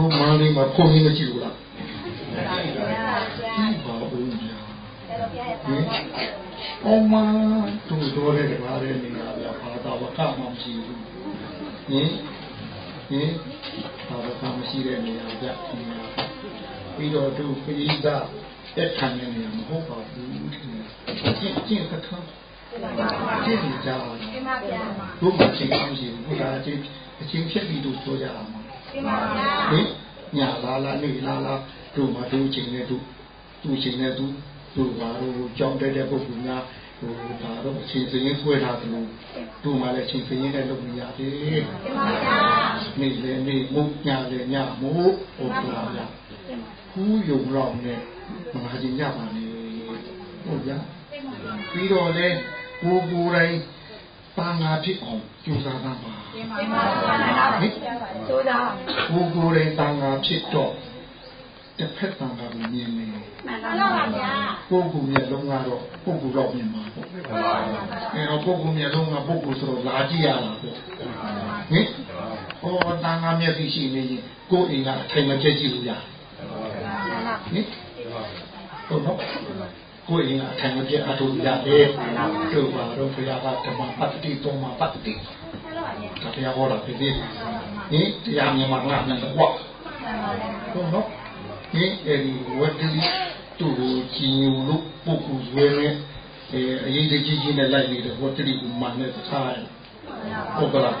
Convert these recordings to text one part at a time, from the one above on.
တို့မန်းလေးမှာခုံကြီးမကြည့်ဘူးလားကြည့်ပါဦးဗျာဟင်အောင်မတို့တော်တဲ့တကားတဲ့နေတာဗျာဘာသာဝကမှမရှိဘူးဟင်ဟင်ဘာဝကမရှိတဲ့နေရာဗျပြီးတော့တို့ပရိသတ်တက်ခံနေနေမဟုတ်ပါဘူးကျင့်ကျင့်ခက်ခါကျင့်ကြပါလားတို့မချင်းအောင်ရှိဘူးဘုရားအချင်းအချင်းဖြစ်ပြီးတို့ပြောကြအောင် ဟင်ညာလာလာနေလာလာတို့မတို့ချင်းနဲ့တို့သူချင်းနဲ့တို့တို့ဘာလို့ကြောင်းတဲ့တဲ့ပုဂ္ဂိုလ်များဟိုဒါတော့အချင်းစရင်ခွဲထားတယ်လို့တို့မှလည်းချင်းစရင်နဲ့လုပ်နေရတယ်နေလေနေမုတ်ညာလေညာမို့ဟုတ်လားဗျာခူးယုံတော့နဲ့မလာခြင်းကြပါနဲ့ဟုတ်ဗျာပြီးတော့လေကိုကိုယ်တိုင် ပါငါဖြစ်အောင်ကြိုးစားတာပါကျင်းပါပါဟင်ကျိုးစားကိုကိုယ်တိုင်ပါငါဖြစ်တော့တစ်ဖက်တန်တာကိုမြင်နေမှန်ပါပါဗျာပုဂ္ဂိုလ်ရဲ့လုံးကတော့ပုဂ္ဂိုလ်တော့မြင်မှာပေါ့အဲတော့ပုဂ္ဂိုလ်ရဲ့လုံးကပုဂ္ဂိုလ်ဆိုတော့လာကြည့်ရတာပေါ့ဟင်ဟောတန်ခါမျက်စိရှိနေရင်ကိုယ်အိမ်ကအထိုင်မကျက်ကြည့်လို့ရတယ်ဟင်ဟုတ်တော့ ကိုယ်ရင်အထိုင်မပြအထုရတယ်တို့ပါတော့ဘုရားကဓမ္မပတ္တိတောမပတ္တိတရားဟောတာဖြစ်သေးဟင်တရားမြန်မာငါနဲ့တော့ဟုတ်နော်ဟင်အဲဒီဝတ္တိသူ့ကိုကြည်ညိုလို့ပုဂ္ဂိုလ်ရွေးနဲ့အဲအရေးကြီးကြီးနဲ့လိုက်နေတဲ့ဝတ္တိကိုမှန်တဲ့သားရဟုတ်ကလား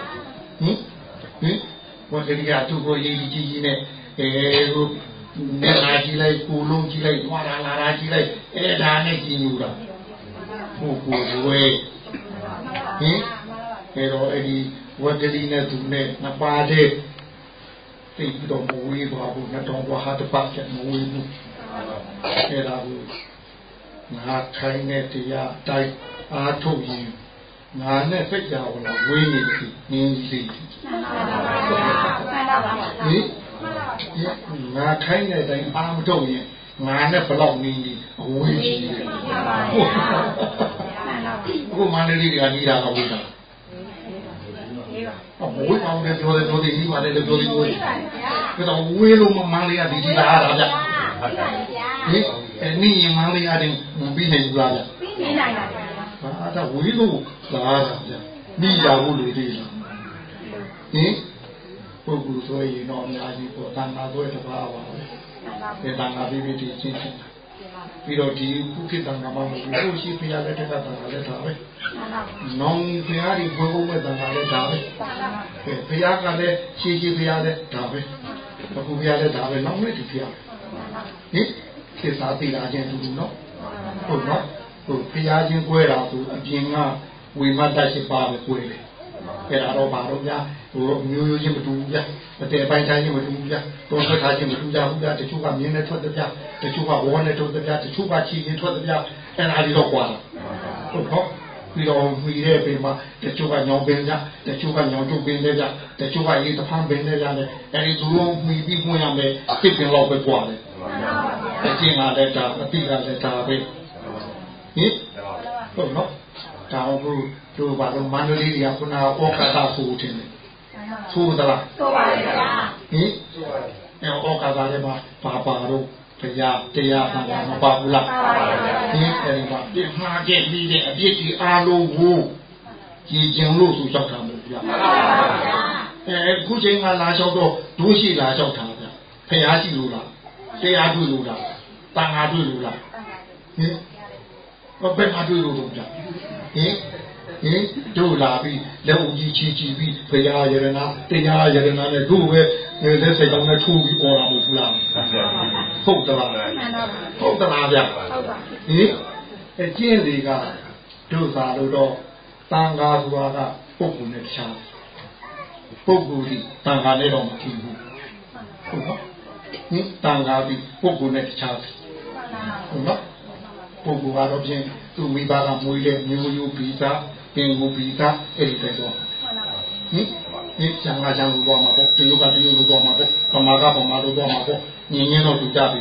ဟင်ဟင်ဝတ္တိကသူ့ကိုအရေးကြီးကြီးနဲ့အဲဟို မျက်နှာကြည့်လိုက်ကိုလုံးကြည့်လိုက်သွားလာလာကြည့်လိုက်အဲ့ဒါနဲ့ကြည်ညိုတာဟုတ်ကိုဝဲဟင်အဲ့တော့အဲ့ဒီဝတ္တလီနဲ့သူနဲ့မပါတဲ့သိပြီးတော့မဝေးပါဘူးငါတော့ဘာဟာတပတ်ချက်မဝေးဘူးအဲ့ဒါကိုငါခိုင်းတဲ့တရားတိုင်းအားထုတ်ရင်ငါနဲ့စိတ်ကြဝလာဝေးနေပြီနင်းကြီးဟင် ငါခိုင်းတဲ့အတိုင်းအာမထုတ်ရင်ငါနဲ့ဘလောက်နေနေအဝေးရှိတယ်ကိုမန္တလေးကနေတာတော့ဘူးလားအဝေးအောင်လည်းပြောတယ်ပြောတယ်ဒီပါလေပြောတယ်ပြောတယ်ကတော့ဝေးလို့မမန္တလေးကဒီဒီလာတာဗျဟင်အဲနင်းရင်မန္တလေးအတင်းမပြီးနိုင်ဘူးလားဗျပြီးနိုင်ပါဗျဘာဒါဝေးလို့လာတာဗျမိရဖို့လူတွေလားဟင် ပုဂ္ဂိုလ်ဆိုရင်တော့အများကြီးပေါ့တဏ္ဍာဆိုတဲ့တစ်ပါးပါပဲဒီတဏ္ဍာပြီးပြီးဒီချင်းချင်းပြီးတော့ဒီခုခေတ်တဏ္ဍာမှာမဟုတ်ဘူးရှိဖရာလက်ထက်ကတဏ္ဍာလက်ထားပဲနောင်ဖရာဒီဘုံဘုံမဲ့တဏ္ဍာလက်ထားပဲဖရာကလည်းရှိရှိဖရာလက်ဒါပဲအခုဖရာလက်ဒါပဲနောင်လည်းဒီဖရာဟင်ခေတ်စားသေးတာချင်းတူတူနော်ဟုတ်နော်ဟိုဖရာချင်းကွဲတာဆိုအပြင်ကဝိမတ်တရှိပါပဲကွဲတယ်အဲ့ဒါတော့ဘာလို့ညာ ဟိုမျိုးရိုးချင်းမတူဘူးဗျအတဲပိုင်းတိုင်းချင်းမတူဘူးဗျတော်ထွက်ထားချင်းမတူကြဘူးဗျတချို့ကမြင်းနဲ့ထွက်တဲ့ဗျတချို့ကဝေါ်နဲ့ထွက်တဲ့ဗျတချို့ကချီနဲ့ထွက်တဲ့ဗျအဲ့ဒါဒီတော့ကွာဟုတ်တော့ပြီးတော့မိတဲ့ပင်မှာတချို့ကညောင်ပင်ကြတချို့ကညောင်ကျုပ်ပင်တွေကြတချို့ကရေးတဖန်ပင်တွေကြတယ်အဲ့ဒီသူတို့မိပြီးဝင်ရမယ်ဖြစ်ပင်တော့ပဲကွာတယ်အကျင့်ကလည်းဒါအတိကလည်းဒါပဲဟင်ဟုတ်နော်ဒါဟုတ်တို့ဘာလို့မန္တလေးကခုနဩကာသဆိုတင်တယ် ဆိုသလားဆိုပါရဲ့ဗျာဟင်အဲဩကာသထဲမှာပါပါတော့တရားတရားဘာသာမပါဘူးလားပါပါဗျာဟင်အဲဒီမှာပြမှားတဲ့ပြီးတဲ့အပြစ်ဒီအားလုံးကိုကြည်ကျင်လို့ဆိုလျှောက်တာမဟုတ်ဗျာမှန်ပါဗျာအဲခုချိန်ကလာလျှောက်တော့ဒိုးရှိလာလျှောက်တာဗျာဖះရှိလို့လားတရားတွေ့လို့လားတန်ဃာတွေ့လို့လားဟင်ဘယ်မှာတွေ့လို့တော့ဗျာဟင်ဟင် တို့လာပြီးလက်ဦးကြီးချီချီပြီးဘုရားယရနာတရားယရနာနဲ့တို့ပဲလက်စိတ်ကောင်းနဲ့ထိုးပြီးអော်တာမဟုတ်ဘူးလားဟုတ်သလားဟုတ်သလားဗျဟုတ်ပါဟင်အကျင့်တွေကတို့သာလို့တော့တန်ခါဆိုတာကပုဂ္ဂိုလ်နဲ့တခြားပုဂ္ဂိုလ်ဒီတန်ခါနဲ့တော့မကြည့်ဘူးဟုတ်နော်ဟင်တန်ခါဒီပုဂ္ဂိုလ်နဲ့တခြားဟုတ်နော်ပုဂ္ဂိုလ်ကတော့ဖြင့်သူမိဘကမွေးတဲ့မျိုးရိုးပြီးသား ပင်ကိုပြီးသားအဲ့ဒီပဲတော့ဟင်ဒီဆံကဆံလို့တော့မှာပေါ့တရုတ်ကတရုတ်လို့တော့မှာပေါ့ပမာကပမာလို့တော့မှာပေါ့ညင်ညင်းတော့သူကြပြီ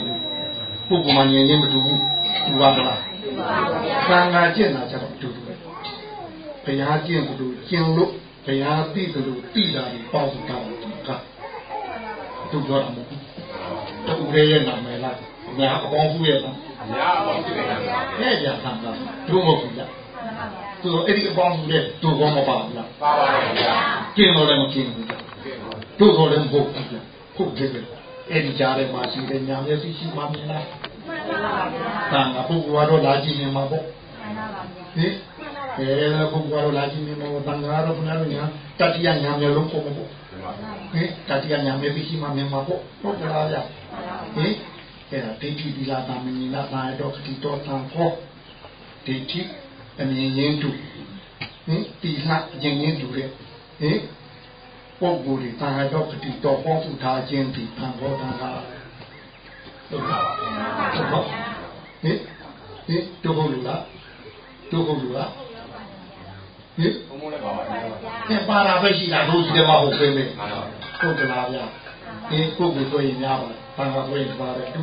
ပုဂ္ဂိုလ်မှညင်ညင်းမတူဘူးသူပါမလားဆံကကျင့်တာကြတော့တူတူပဲဘုရားကျင့်လို့ကျင့်လို့ဘုရားသိတယ်လို့သိတာကိုပေါ့တာကဟသူပြောတာမဟုတ်ဘူးတူရဲရဲ့နာမည်လားညာအပေါင်းစုရဲ့လားညာအပေါင်းစုရဲ့နာမည်နဲ့ကြာသံသာသူမဟုတ်ဘူးလား သူတို့အဲ့ဒီအပေါင်းစုရဲ့သူကောမပါဘူးလားပါပါတယ်ဗျာကျင်းတော့လည်းမကျင်းဘူးတို့တော့လည်းမဟုတ်ဘူးဗျဟုတ်တယ်အဲ့ဒီကြားထဲမှာရှိတဲ့ညာမျက်စိရှိမှမြင်လားမှန်ပါပါဗျာ။ဒါကပုဂ္ဂိုလ်ကတော့လာကြည့်နေမှာပေါ့။မှန်ပါပါဗျာ။ဟင်အဲပုဂ္ဂိုလ်ကတော့လာကြည့်နေမှာပေါ့။တန်ဃာတော့ဘုရားတို့ညာတတိယညာမျက်လုံးပေါ့ပေါ့။ဟင်တတိယညာမျက်စိရှိမှမြင်မှာပေါ့။ဟုတ်ကလားဗျာ။ဟင်အဲ့ဒါဒိဋ္ဌိဒီလာတာမင်းနာတာတော့ခတိတော်တန်ဖို့ဒိဋ္ဌိ အမြင်ရင်းတူဟင်ဒီလှအရင်ရင်းတူတဲ့ဟင်ပုဂ္ဂိုလ်ဒီတာတော့ခတိတော်ပေါင်းစုထားခြင်းဒီဖန်ဖို့တာကဟုတ်ပါဘူးဟုတ်ဟင်ဟင်တို့ဟုတ်လို့လားတို့ဟုတ်လို့လားဟင်ဘုံမလည်းပါပါဗျာဟင်ပါတာပဲရှိတာတို့ဒီတမဟုတ်ပဲလေဟုတ်ကလားဗျာဟင်ကိုကိုဆိုရင်များပါဘာသာဆိုရင်ပါတယ်တူ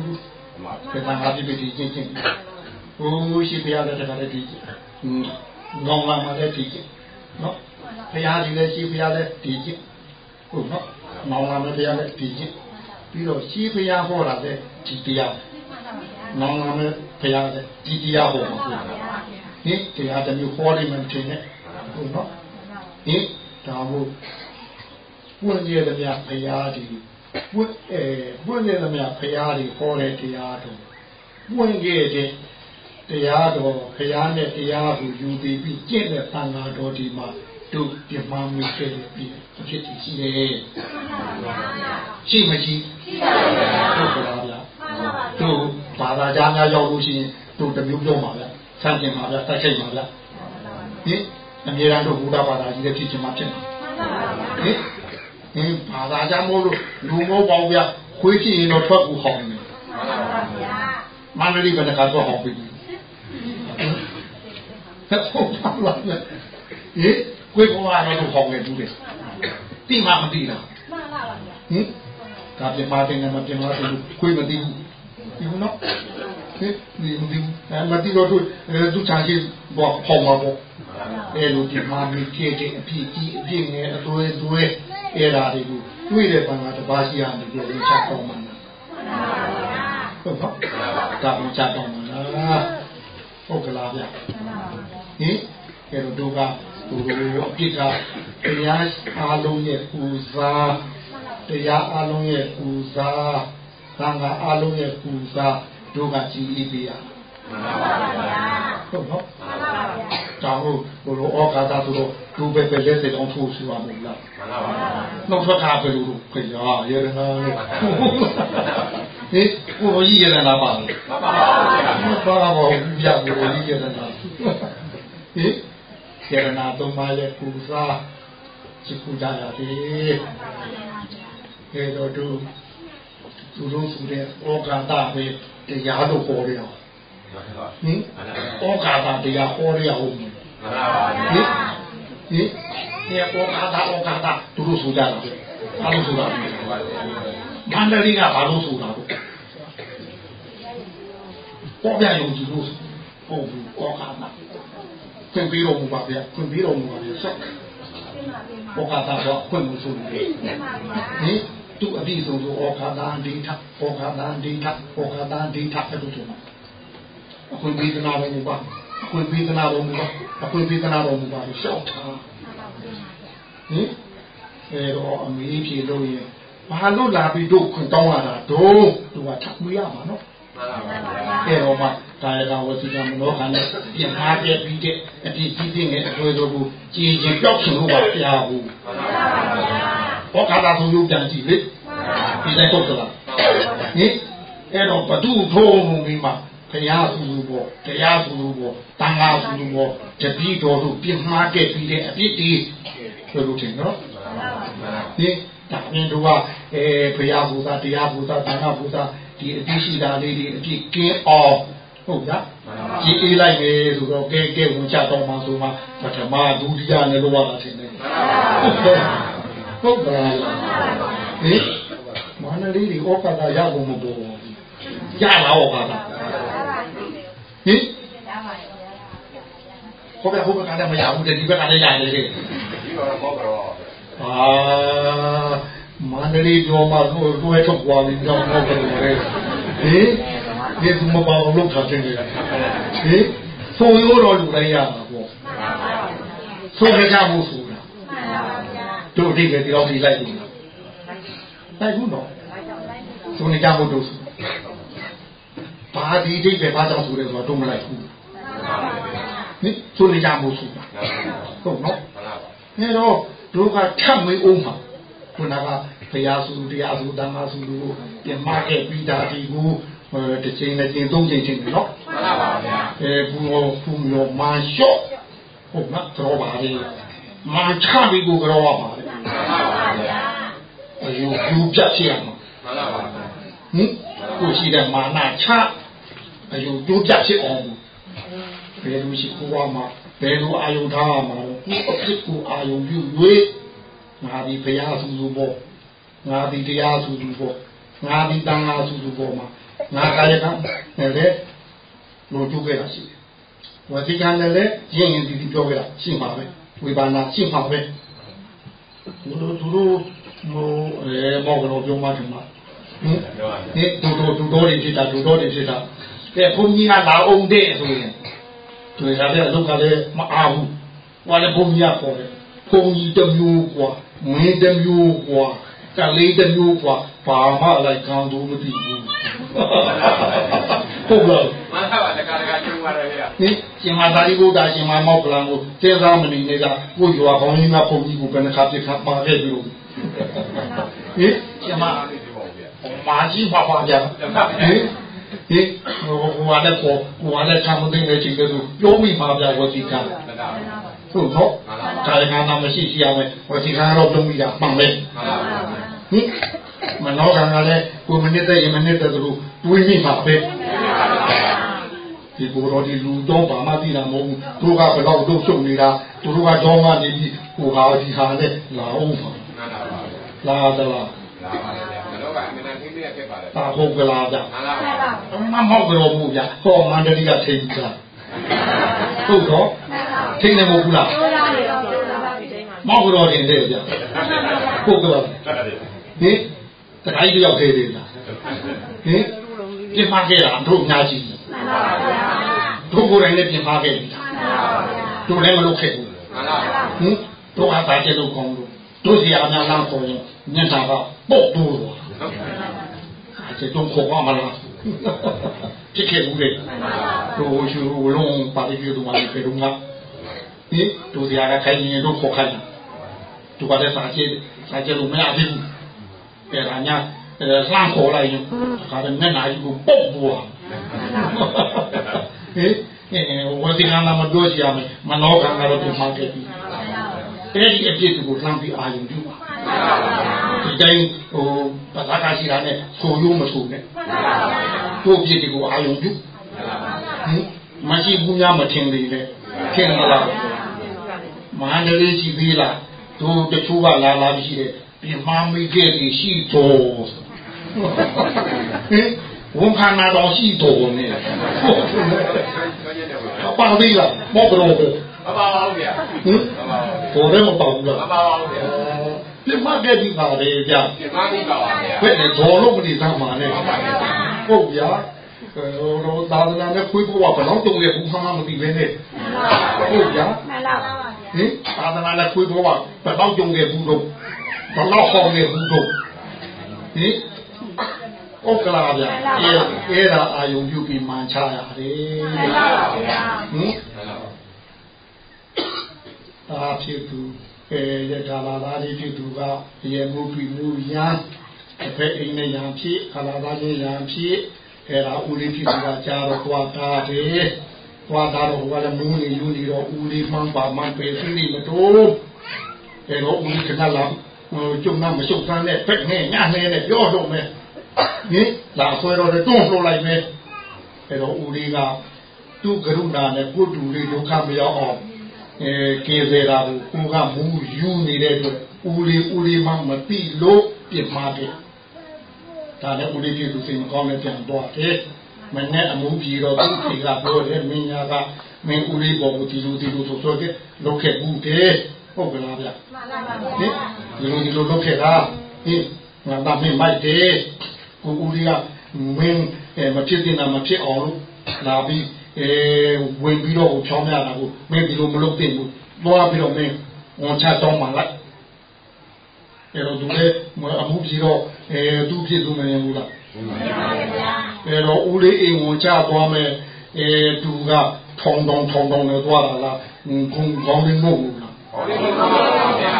တူဘာသာပြပြချင်းချင်း ဟိုရှိပြရတဲ့တခါတည်းဒီငောင်းလာမှလည်းဒီနော်ဘုရားကြီးလည်းရှိဘုရားလည်းဒီချင်းဟုတ်နော်ငောင်းလာမှဘုရားလည်းဒီချင်းပြီးတော့ရှိဘုရားဟောတာလည်းဒီတရားနောင်လာမဲ့ဘုရားတဲ့ဒီတရားဟောမှာဟုတ်ဟင်တရားတစ်မျိုးဟောလိမ့်မယ်ထင်တယ်ဟုတ်နော်ဟင်ဒါမို့ပွင့်ရတဲ့မြတ်ဘုရားဒီပွင့်အဲပွင့်ရတဲ့မြတ်ဘုရားဒီဟောတဲ့တရားတို့ပွင့်ခဲ့ တဲ့တရားတော်ဘုရားနဲ့တရားကိုယူပြီးပြီးကျင့်တဲ့သံဃာတော်ဒီမှာတို့ပြမမှုခဲ့တဲ့ပြည်အဖြစ်တည်ရှိတယ်ရှိမရှိရှိပါပါဗျာတို့ဘာသာကြားများရောက်လို့ရှိရင်တို့တမျိုးပြောပါဗျာဆန့်ကျင်ပါဗျာတိုက်ခိုက်ပါဗျာဟင်အမြဲတမ်းတို့ဘုရားဘာသာကြီးတဲ့ဖြစ်ချင်မှဖြစ်မှာဟင်ဟင်ဘာသာကြားမို့လို့လူမိုးပေါဗျာခွေးကြည့်ရင်တော့ထွက်ကူဟောင်းနေမန္တလေးဘယ်နှခါတော့ဟောင်းပြီ ဟုတ်ပါလားဟင်ကိုယ်ပေါ်ကတော့ဟောင်းနေဘူးလေတိမှမတိလားမှန်ပါပါဗျာဟင်ဒါပြမတင်နေမပြမတင်ကိုယ်မသိဘူးဒီနော်ဟင်ဒီဒီမတိတော့သူသူချာရှိဘောပေါ်မှာပေါ့အဲလိုဒီမှာမိဖြစ်တဲ့အဖြစ်ကြီးအဖြစ်ငယ်အသွေးသွေးအဲ့ဒါတွေကိုတွေ့တဲ့ဘင်္ဂါတပါးရှိရမယ်ပြောလို့ချက်တော့မှာဟုတ်ပါဒါမှချက်တော့မှာဟုတ်ကလားဗျ ဟင်အဲ့တော့တို့ကဟိုအပြစ်ကတရားအားလုံးရဲ့ပူဇာတရားအားလုံးရဲ့ပူဇာသံဃာအလုံးရဲ့ပူဇာတို့ကကြည်အေးပေးရမှန်ပါဗျာဟုတ်နော်မှန်ပါဗျာတောင်းလို့ဘလိုဩကာသဆိုတော့ဒူပဲပဲလက်စေအောင်ထိုးဆိုရမို့လားမှန်ပါဗျာနောက်ထွက်တာပဲလို့ခရရရနာလို့ဟေးကိုကြီးရနာပါလို့မှန်ပါဗျာမှန်ပါပါဘူးပြကိုကြီးရ နာဟေးရနာသုံးပါးရဲ့ပူဇာရှိခုကြရသည်အဲတော့တို့သူတို့ဆိုတဲ့ဩကာသပဲတရားလို့ဟောရအောင်ဟင်ဩကာသတရားဟောရအောင်ဟင်ဟင်ဒီဩကာသဩကာသသူတို့ဆိုကြတာဘာလို့ဆိုတာမန္တလေးကဘာလို့ဆိုတာတော့ပေါ်ပြယုံကြည်လို့ဟုတ်ဘူးဩကာသ ခွင့်ပြီးတော်မူပါဗျာခွင့်ပြီးတော်မူပါဗျာဆက်ဩကာသတော့ခွင့်မဆိုဘူးဟင်သူအပြည့်စုံဆိုဩခါတန်ဒိဋ္ဌဩခါတန်ဒိဋ္ဌဩခါတန်ဒိဋ္ဌအဲ့လိုဆိုမှာအခွင့်ပေးကနာတော်မူပါအခွင့်ပေးကနာတော်မူပါအခွင့်ပေးကနာတော်မူပါရှောက်ထားဟင်အဲတော့အမေးဖြေလို့ရင်ဘာလို့လာပြီးတို့ခွင့်တောင်းလာတာတို့သူကထပ်မရမှာနော် အဲတော့မှကာယကဝစီကမနောခန္ဓာပြင်ထားပြပြီးတဲ့အတိကြီးပြင်းတဲ့အသွေးတို့ကိုကြည်ကျင်ပြောက်ချင်လို့ပါဘုရားဘူးမှန်ပါပါဟောခါသာဆုံးရုပ်ပြန်ကြည့်လေဒီတိုင်းတော့လားဟင်အဲ့တော့ဘသူထိုးမှုမိမှာဘုရားသူလူပေါ်တရားသူလူပေါ်တန်ခါသူလူပေါ်တတိတော်တို့ပြမှားခဲ့ပြီးတဲ့အပြစ်တွေဆိုလို့ထင်နော်ဟင်ဒါမြင်တို့ကအဲဘုရားဘုရားတရားဘုရားတန်ခါဘုရား ဒီအပြစ်ရှိတာလေးတွေအပြစ်ကင်းအောင်ဟုတ်လားကြည်အေးလိုက်မယ်ဆိုတော့ကဲကဲဝင်ချတော့မှဆိုမှပထမဒုတိယနဲ့လောရတာထင်တယ်ဟုတ်ပါလားဟင်မန္တလေးဒီဩကာသရဖို့မပေါ်ရလားဩကာသဟင်ဟိုဘက်ဟိုဘက်ကလည်းမရဘူးတဲ့ဒီဘက်ကလည်းရတယ်တဲ့ဒီတော့ဘောကတော့အာ မန္တလေးကျော်မှာတော့တွဲထုတ်သွားပြီးတော့တော့တယ်ဟင်ဒီသူမပါအောင်လုပ်ထားတယ်ဟင်ဆိုရိုးတော်လူတိုင်းရမှာပေါ့ဆိုကြကြမှုဆိုတာတို့ဒီကေတယောက်ဒီလိုက်ပြီလိုက်ဘူးတော့ဆိုနေကြမှုတို့ဆိုဘာဒီဒိတ်ပဲဘာကြောင့်ဆိုလဲဆိုတော့တို့မလိုက်ဘူးဟင်ဆိုနေကြမှုဆိုတာဟုတ်နော်အဲတော့တို့ကထပ်မေးအောင်ပါ ခုနကဘုရားစုတရားစုဓမ္မစုတို့ပြင်မခဲ့ပြီးတာဒီကိုတစ်ချိန်နဲ့ချိန်သုံးချိန်ချိန်နော်မှန်ပါပါဗျာအဲဘူရောဘူရောမာလျှော့ဟုတ်နော်ကြောပါလေမာချပြီးကိုကြောပါပါလေမှန်ပါပါဗျာအယုကျူးပြတ်ဖြစ်ရမှာမှန်ပါပါဟင်ကိုရှိတဲ့မာနချအယုကျူးပြတ်ဖြစ်အောင်ဘယ်လိုရှိကိုကမှာဘယ်လိုအာယုထားရမှာလဲကိုအဖြစ်ကိုအာယုပြု၍ ငါဒီဘုရားစုစုပေါ့ငါဒီတရားစုစုပေါ့ငါဒီတန်ခါစုစုပေါ့မှာငါကာယကံနဲ့လေလိုကျုပ်ခဲ့တာရှိတယ်ဝတိကံနဲ့လည်းရင်းရင်ဒီဒီပြောခဲ့တာရှိမှာပဲဝိပါဏရှိမှာပဲသူတို့သူတို့ဟိုအဲမောက်ကတော့ပြောမှတယ်မှာဟင်ဒီတူတူတူတော်တွေဖြစ်တာတူတော်တွေဖြစ်တာကဲဘုန်းကြီးကလာအောင်တဲ့ဆိုရင်တွေ့ရတဲ့အလုပ်ကလည်းမအားဘူးဟောလည်းဘုန်းကြီးကပေါ်တယ်ဘုန်းကြီးတစ်မျိုးกว่า မင်းတစ်မျိုးกว่าကလေးတစ်မျိုးกว่าဘာမှလိုက်ကောင်းလို့မသိဘူးဟုတ်လားမှန်ပါပါတခါတခါကျုံပါတယ်ဗျာဟင်ရှင်မသာရိပုတ္တရှင်မမောက်ကလန်ကိုကျေးသားမနေနေတာကိုရွာကောင်းကြီးကဘုန်းကြီးကိုဘယ်နှခါပြခါပါခဲ့ပြီလို့ဟင်ရှင်မမာကြီးပါပါဗျာဟင်ဟင်ဟိုဟိုကလည်းပေါ်ဟိုကလည်းခံမသိနေချင်တယ်လို့ပြောမိပါဗျာဝတိက ဟုတ်တော့ဒါရကနာမရှိရှိရမယ်ဝတိကတော့ပြုံးမိတာမှန်ပဲဟင်မနောကံကလည်းကိုမနစ်တဲ့ယမနစ်တဲ့သူတွေးမိပါပဲဒီကိုယ်တော်ဒီလူတော့ဘာမှသိတာမဟုတ်ဘူးတို့ကဘယ်တော့တို့ရှုပ်နေတာတို့ကတော့မှနေပြီးဟိုဟာဒီဟာနဲ့လာအောင်ပါလာသလားလာပါတယ်ဗျာမနောကအမြဲတမ်းသိနေဖြစ်ပါတယ်ဒါဟုတ်ကလားဗျာမှန်ပါပါမဟုတ်ကြတော့ဘူးဗျာဟောမန္တလေးကထိတ်ကြဟုတ်တော့ ထိတ်နေမဟုတ်ဘူးလားမောက်ကြတော့တင်တယ်ဗျာဟုတ်ကလားဟင်တခါကြီးတယောက်သေးသေးလားဟင်ပြင်မခဲ့တာတို့အများကြီးမှန်ပါဗျာတို့ကိုယ်တိုင်လည်းပြင်မခဲ့ပြီမှန်ပါဗျာတို့လည်းမလုပ်ခဲ့ဘူးမှန်ပါဟင်တို့အားသာကျလို့ကောင်းလို့တို့စီအများလားခေါ်ရင်ညတာကပုတ်တိုးတော့အဲ့ဒါတော့ခေါ်ပါမလားဖြစ်ခဲ့ဘူးလေတို့ရှိဦးလုံးပါတိပြုတို့မှ လည်းပြေတော့ငါဒီတို့စီအားခိုင်းရင်တို့ခေါ်ခိုင်းတို့ကလည်းစာကျစာကျလို့မရဘူးအဲ့ဒါညာလှမ်းခေါ်လိုက်ရင်ဒါကမျက်နှာကြီးကိုပုတ်သွားဟင်အဲဝစီကံလာမပြောစီရမယ်မနောကံကတော့ပြမှတ်ခဲ့ပြီအဲ့ဒီအပြစ်ကိုလှမ်းပြီးအာရုံပြုပါဒီတိုင်းဟိုပသာကရှိတာနဲ့ဆိုရိုးမဆိုနဲ့တို့ပြစ်ကိုအာရုံပြုဟင်မရှိဘူးများမထင်လေလေ ထင်လားမန္တလေးရှိသေးလားတို့တချို့ကလာလာရှိတယ်ပြမမိခဲ့ပြီရှိတော်ဟင်ဝန်ခံနာတော်ရှိတော်နဲ့ပါသေးလားမောက်ကတော့မပါပါဘူးဗျာဟင်တော်တယ်မပါဘူးလားမပါပါဘူးဗျာပြမကက်ဒီပါလေဗျာပြမဒီပါပါဗျာဘယ်နဲ့တော်လို့မနေသမ်းပါနဲ့ဟုတ်ဗျာဟိုတော့ သာသနာနဲ့ခွေးဘဝဘယ်တော့တုံးရဲ့ဘူးမှမသိပဲနဲ့ဟုတ်ဗျာမှန်ပါဟင်သာသနာနဲ့ခွေးဘဝဘယ်တော့တုံးရဲ့ဘူးတော့ဘယ်တော့ဟောင်းရဲ့ဘူးတော့ဟင်ဩကလာဗျာအဲအဲ့ဒါအာယုံပြုပြီးမှန်ချရတယ်မှန်ပါဗျာဟင်အာဖြစ်သူအဲရထာလာသားလေးဖြစ်သူကရေမှုပြီးမှုရန်အဖက်အိမ်နဲ့ရန်ဖြစ်ခလာသားချင်းရန်ဖြစ် အဲ့ဒါဦးလေးဖြစ်သူကကြားတော့သွားတာတယ်သွားတာတော့ဟိုကလည်းမူးနေယူနေတော့ဦးလေးမှန်းပါမှန်းပဲသိနေမတော့အဲ့တော့ဦးလေးခဏလာဟိုကျုံနာမရှုပ်ဆန်းနဲ့ဖက်နဲ့ညနဲ့ပြောတော့မယ်ဟင်လာဆွဲတော့တွန်းလှုပ်လိုက်မယ်အဲ့တော့ဦးလေးကသူ့ကရုဏာနဲ့ကိုတူလေးဒုက္ခမရောက်အောင်အဲကေစေတာကိုကိုကမူးယူနေတဲ့အတွက်ဦးလေးဦးလေးမှမသိလို့ပြစ်မှားတယ် ဒါနဲ့ဦးလေးပြည့်သူစိတ်မကောင်းနဲ့ပြန်သွားတယ်မနဲ့အမှုပြေတော့သူ့ခေကပြောတယ်မင်းညာကမင်းဦးလေးပေါ်ကိုဒီလိုဒီလိုဆိုဆိုတဲ့လုတ်ခဲ့ဘူးတယ်ဟုတ်ကလားဗျမှန်ပါပါဗျဒီလိုဒီလိုလုတ်ခဲ့တာဟဟင်ငါသားမင်းမိုက်တယ်ကိုဦးလေးကမင်းမဖြစ်တင်တာမဖြစ်အောင်လို့လာပြီးအဲဝင်ပြီးတော့ချောင်းရတာကိုမင်းဒီလိုမလုပ်သင့်ဘူးသွားပြီးတော့မင်းဝန်ချတောင်းမှလိုက်အဲ့တော့သူလည်းအမှုပြီးတော့ အဲသူဖြစ်သူမနေဘူးလားအဲ့တော့ဦးလေးအိမ်ဝန်ချသွားမယ်အဲသူကထုံထုံထုံထုံနဲ့သွားတာလားခုံကောင်းလေးမဟုတ်ဘူးလားဟောဒီလိုပါဗျာ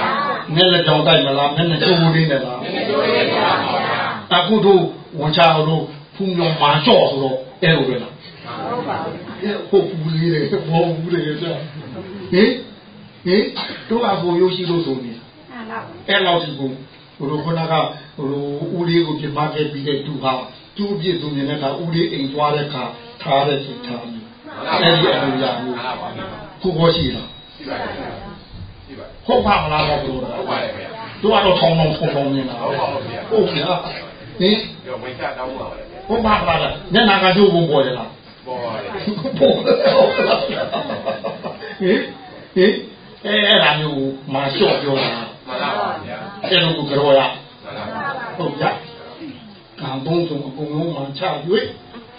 မျက်နှာကြောင်တိုက်မလားမျက်နှာကျိုးလေးနဲ့လားဒီလိုလေးပါဗျာအခုတို့ဝန်ချအောင်တို့ဖုံရောမာကြော့ဆိုတော့အဲ့လိုပဲလားဟုတ်ပါဘူးဟုတ်ဘူးလေဘောဘူးလေကြာဟင်ဟင်တို့အဖို့ရုပ်ရှိလို့ဆိုနေအဲ့တော့အဲ့လောက်ဒီကို ဟိုလိုခုနကဟိုလိုဦးလေးကိုပြမခဲ့ပြီးတဲ့သူဟာ သူ့အပြစ် သူမြင်တဲ့အခါ ဦးလေးအိမ်သွားတဲ့အခါ ထားတဲ့ချိန်ထားပြီးအဲ့ဒီအလိုရမျိုးမှန်ပါဗျာခုဘော ရှိလားရှိပါတယ်ဗျာရှိပါဟုတ်ပါမလားတော့ဘုရားဟုတ်ပါတယ်ဗျာတို့ကတော့ ထောင်းထောင်းထုံထုံနေတာဟုတ်ပါဘူးဗျာဟုတ်ဗျာဟင်ဒီတော့ဝင်ချတောင်းပါပါဗျာဟုတ်ပါမလား မျက်နာကကျိုးပုံပေါ်ရလား ပေါ်ပါတယ်ပေါ်ဟုတ်လားဟင်ဟင်အဲအဲ့ဒါမျိုးမာလျှော့ပြောတာ မှန်ပါဗျာအဲ့လိုကိုကြောရမှန်ပါဗျာဟုတ်ဗျာကံသုံးဆုံးအကုန်လုံးမှချ၍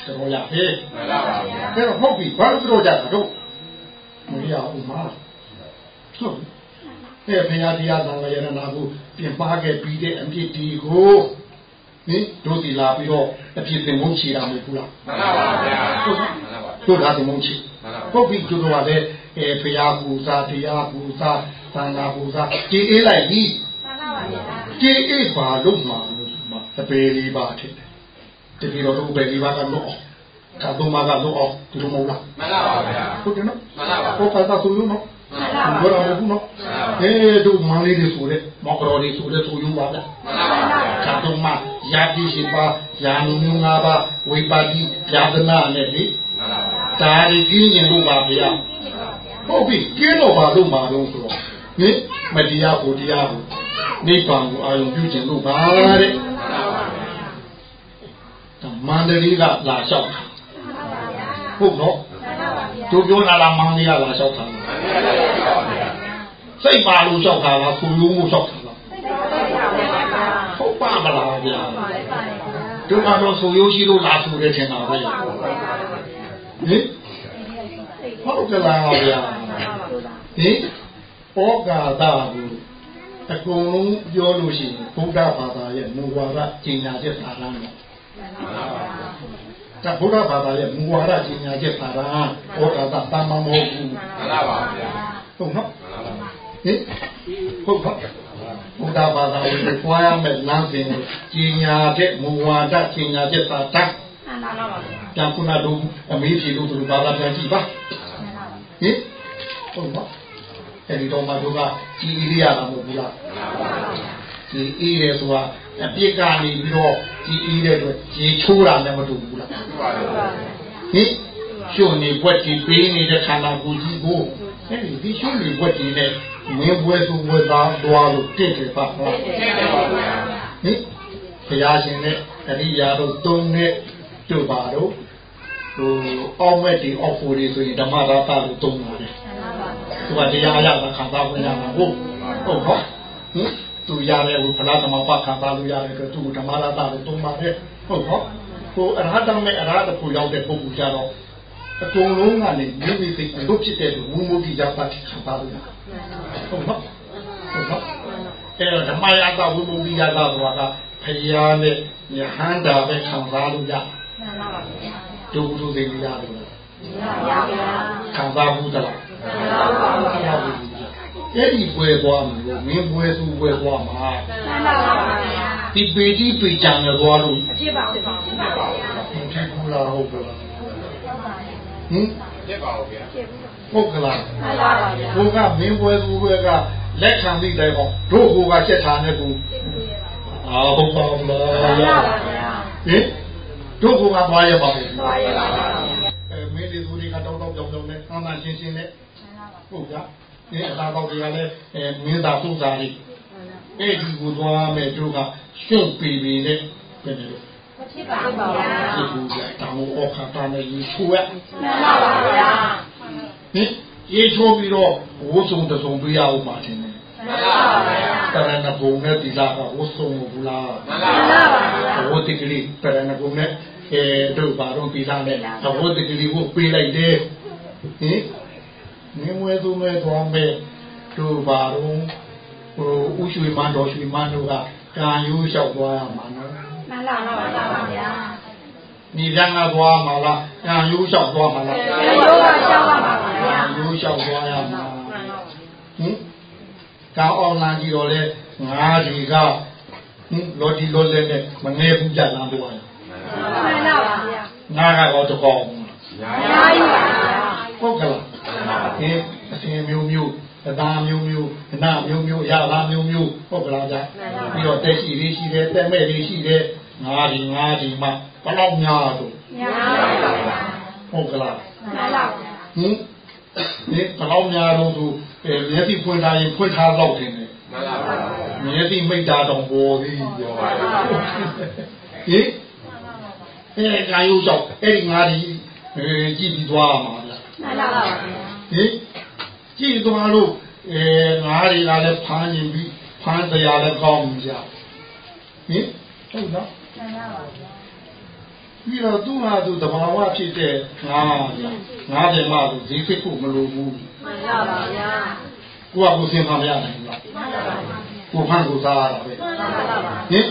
ကြောရဟဲ့မှန်ပါဗျာအဲ့တော့ဟုတ်ပြီဘာလို့ကြောကြတာတော့မရဘူးမှာဟုတ်အဲ့ဘုရားတရားသံဃာယရနာကိုပြင်ပါခဲ့ပြီးတဲ့အပြစ်ဒီကိုဟင်တို့ဒီလာပြီးတော့အပြစ်သင်ဖို့ခြေတာမဟုတ်ဘူးလားမှန်ပါဗျာမှန်ပါဗျာတို့ဒါသင်ဖို့ခြေမှန်ပါဟုတ်ပြီတို့တော့လည်းအဲဘုရားကူစားတရားကူစား သံဃာကူစားကြည်အေးလိုက်ပြီမှန်ပါပါဗျာကြည်အေးပါလို့မှာလို့ဆိုမှတပယ်လေးပါထင်တယ်တပည့်တော်တို့ဘယ်လေးပါကလို့အောင်သာသုံးပါကလို့အောင်ဒီလိုမဟုတ်လားမှန်ပါဗျာဟုတ်တယ်နော်မှန်ပါဟောပါတာဆိုလို့နော်ဘယ်တော့မှဘူးနော်အဲတို့မန်းလေးတွေဆိုတဲ့မောင်တော်လေးဆိုတဲ့ဆိုယူပါဗျာမှန်ပါဗျာသာသုံးမှာယာတိရှိပါယာနုညငါးပါဝိပါတိယာသနာနဲ့ဒီမှန်ပါဗျာဒါရီကြီးရင်လို့ပါဗျာဟုတ်ပြီကျင်းတော့ပါလို့မှာတော့ဆိုတော့ ဟင်မတရားကိုတရားကိုနိဗ္ဗာန်ကိုအာရုံပြုခြင်းလို့ပါတဲ့မှန်ပါဗျာဒါမန္တလေးကလာလျှောက်တာဟုတ်နော်တို့ပြောတာလားမန္တလေးကလာလျှောက်တာလားမှန်ပါဗျာစိတ်ပါလို့လျှောက်တာလားကိုလုံးမှုလျှောက်တာလားစိတ်ပါပါပါဟုတ်ပါမလားဗျာပါလေပါလေပါတို့ကတော့ဆိုရိုးရှိလို့လာဆိုတဲ့ထင်တာပဲဟင်ဟုတ်ကလားဗျာဟင် ဩကာသကိုအကုန်လုံးပြောလို့ရှိရင်ဗုဒ္ဓဘာသာရဲ့မူဝါဒကျင့်ညာချက်သာလမ်းတော့ဒါဗုဒ္ဓဘာသာရဲ့မူဝါဒကျင့်ညာချက်ပါတာဩကာသတမ္မမဟုတ်ဘူးမှန်ပါဗျာဟုတ်နော်မှန်ပါဗျာဟင်ဟုတ်နော်ဗုဒ္ဓဘာသာဝင်ကိုပွားရမယ်လမ်းစဉ်ကိုကျင့်ညာတဲ့မူဝါဒကျင့်ညာချက်ပါတာမှန်ပါပါဗျာတန်ခုနတို့အမေးဖြေလို့သူဘာသာပြန်ကြည့်ပါဟင်ဟုတ်နော် အဲဒီတော့မှတို့ကကြည်ရရတာမဟုတ်ဘူးလားဒီအေးတယ်ဆိုတာအပြစ်ကနေပြီးတော့ကြည်အေးတဲ့အတွက်ရေချိုးတာလည်းမတူဘူးလားမှန်ပါဗျာဟင်ရှုံနေဘွက်တီပေးနေတဲ့ခန္ဓာကိုယ်ကြီးကိုအဲဒီဒီရှုံနေဘွက်တီနဲ့မင်းဘွယ်သူဘွယ်သားသွားလို့တင့်တယ်ပါဟုတ်ရှင်းတယ်ပါဗျာဟင်ဘုရားရှင်နဲ့အရိယာတို့သုံးနဲ့တို့ပါတော့ဟိုအောက်မဲ့ဒီအောက်ဖို့တွေဆိုရင်ဓမ္မရာသလို့သုံးပါတယ် သူကတရားရတာခါသားဝင်ရတာဟုတ်ဟုတ်နော်ဟင်သူရတယ်ဟိုဖလားသမပခါသားလို့ရတယ်ကသူ့ဓမ္မရတာလို့သုံးပါတယ်ဟုတ်နော်ဟိုအရဟတမဲ့အရဟတကိုရောက်တဲ့ပုဂ္ဂိုလ်ကြတော့အကုန်လုံးကလည်းမိမိသိအလုပ်ဖြစ်တဲ့ဝိမုတ်တိရပါတိခါသားလို့ရဟုတ်နော်ဟုတ်နော်အဲတော့ဓမ္မရတာဝိမုတ်တိရတာဆိုတာကဖယားနဲ့ယဟန္တာပဲခံစားလို့ရမှန်ပါပါဒုက္ခဒုသိရရတယ် လို့ရပါဗျာခံစားဘူးသလားမှန်ပါပါဗျာအဲ့ဒီပွဲသွားမလို့မင်းပွဲသူပွဲသွားမှာမှန်ပါပါဗျာဒီပေတိပေချံရသွားလို့အဖြစ်ပါဖြစ်ပါဖြစ်ပါဗျာမထင်ဘူးလားဟုတ်ကလားဟင်ဖြစ်ပါဦးဗျာဟုတ်ကလားမှန်ပါပါဗျာဘုကမင်းပွဲသူပွဲကလက်ခံပြီးတယ်ဟောတို့ဘုကချက်ထားနေကူအာဟုတ်ပါဘူးလားမှန်ပါပါဗျာဟင်တို့ဘုကသွားရပါဘူးသွားရပါဗျာ နဲ့အမှန်ရှင်းရှင်းနဲ့ဟုတ်ကြဒီအသာပေါက်တွေကလည်းအဲမင်းသားသူ့သားလေးအဲ့ဒီကိုသွားမယ်တို့ကရှုပ်ပေပေနဲ့ပြန်တယ်လို့မဖြစ်ပါဘူးဗျာဒီကူကတောင်းဩခါတာနဲ့ရေချိုးရမှန်ပါပါဗျာဟင်ရေချိုးပြီးတော့ဝိုးစုံတစုံပေးရအောင်ပါတင်တယ်မှန်ပါပါဗျာတရဏဂုံနဲ့ဒီလာကဝဆုံဘူးလားမှန်မှပါန်ဗျာပါဗျာသဘောတကလေးတရဏဂုံနဲ့အဲတို့ဘာတော့ဒီလာနဲ့သဘောတကလေးကိုပေးလိုက်တယ် ဟင်ငင်းဝဲသူမဲ့သွားမဲ့တို့ဘာတော့ဟိုဥရွှေမန်းတော်ရွှေမန်းတို့ကကံယူလျှောက်သွားရမှာနော်မှန်လားမှန်ပါဗျာညီရန်ကသွားမှာလားကံယူလျှောက်သွားမှာလားကျေယောကရှောက်ပါပါကံဗျာယူလျှောက်သွားရမှာဟင်ကံအောင်လန်ကြည့်တော့လေငါးဒီကဟင်လော်ဒီလော်လဲနဲ့မငယ်ဘူးကြလမ်းသွားတယ်မှန်လားဗျာငါကတော့တကောင်ညာအများကြီးပါဗျာ ဟုတ်ကလားဟင်အစင်မျိုးမျိုးအသားမျိုးမျိုးအနာမျိုးမျိုးရလာမျိုးမျိုးဟုတ်ကလားဗျပြီးတော့တက်ရှိလေးရှိတယ်တက်မဲ့လေးရှိတယ်ငါးဒီငါးဒီမှဘယ်တော့များတော့များပါဗျာဟုတ်ကလားမှန်လားဗျာဟင်ဒီဘယ်တော့များတော့သူအဲမျက်စိဖွင့်ထားရင်ဖွင့်ထားတော့တယ်မှန်ပါဗျာမျက်စိမိတ်တာတော့ပေါ်သေးပြောပါဟင်အဲကာယုကြောင့်အဲ့ဒီငါးဒီအဲကြည့်ပြီးသွားမှာဗျ မှန်လားဗျာဟင်ကြည့်သွားလို့အဲငါးတွေကလည်းဖမ်းနေပြီဖမ်းတရားလည်းကောင်းပြီကြာဟင်ဟုတ်နော်မှန်လားဗျာပြီးတော့သူ့ဟာသူတဘာဝဖြစ်တဲ့ငါးငါးတယ်မှသူဈေးဖြစ်ဖို့မလိုဘူးမှန်လားဗျာကိုကကိုစင်ဖမ်းမရနိုင်ဘူးလားမှန်လားဗျာကိုဖမ်းကိုစားရတာပဲမှန်လားဗျာဟင်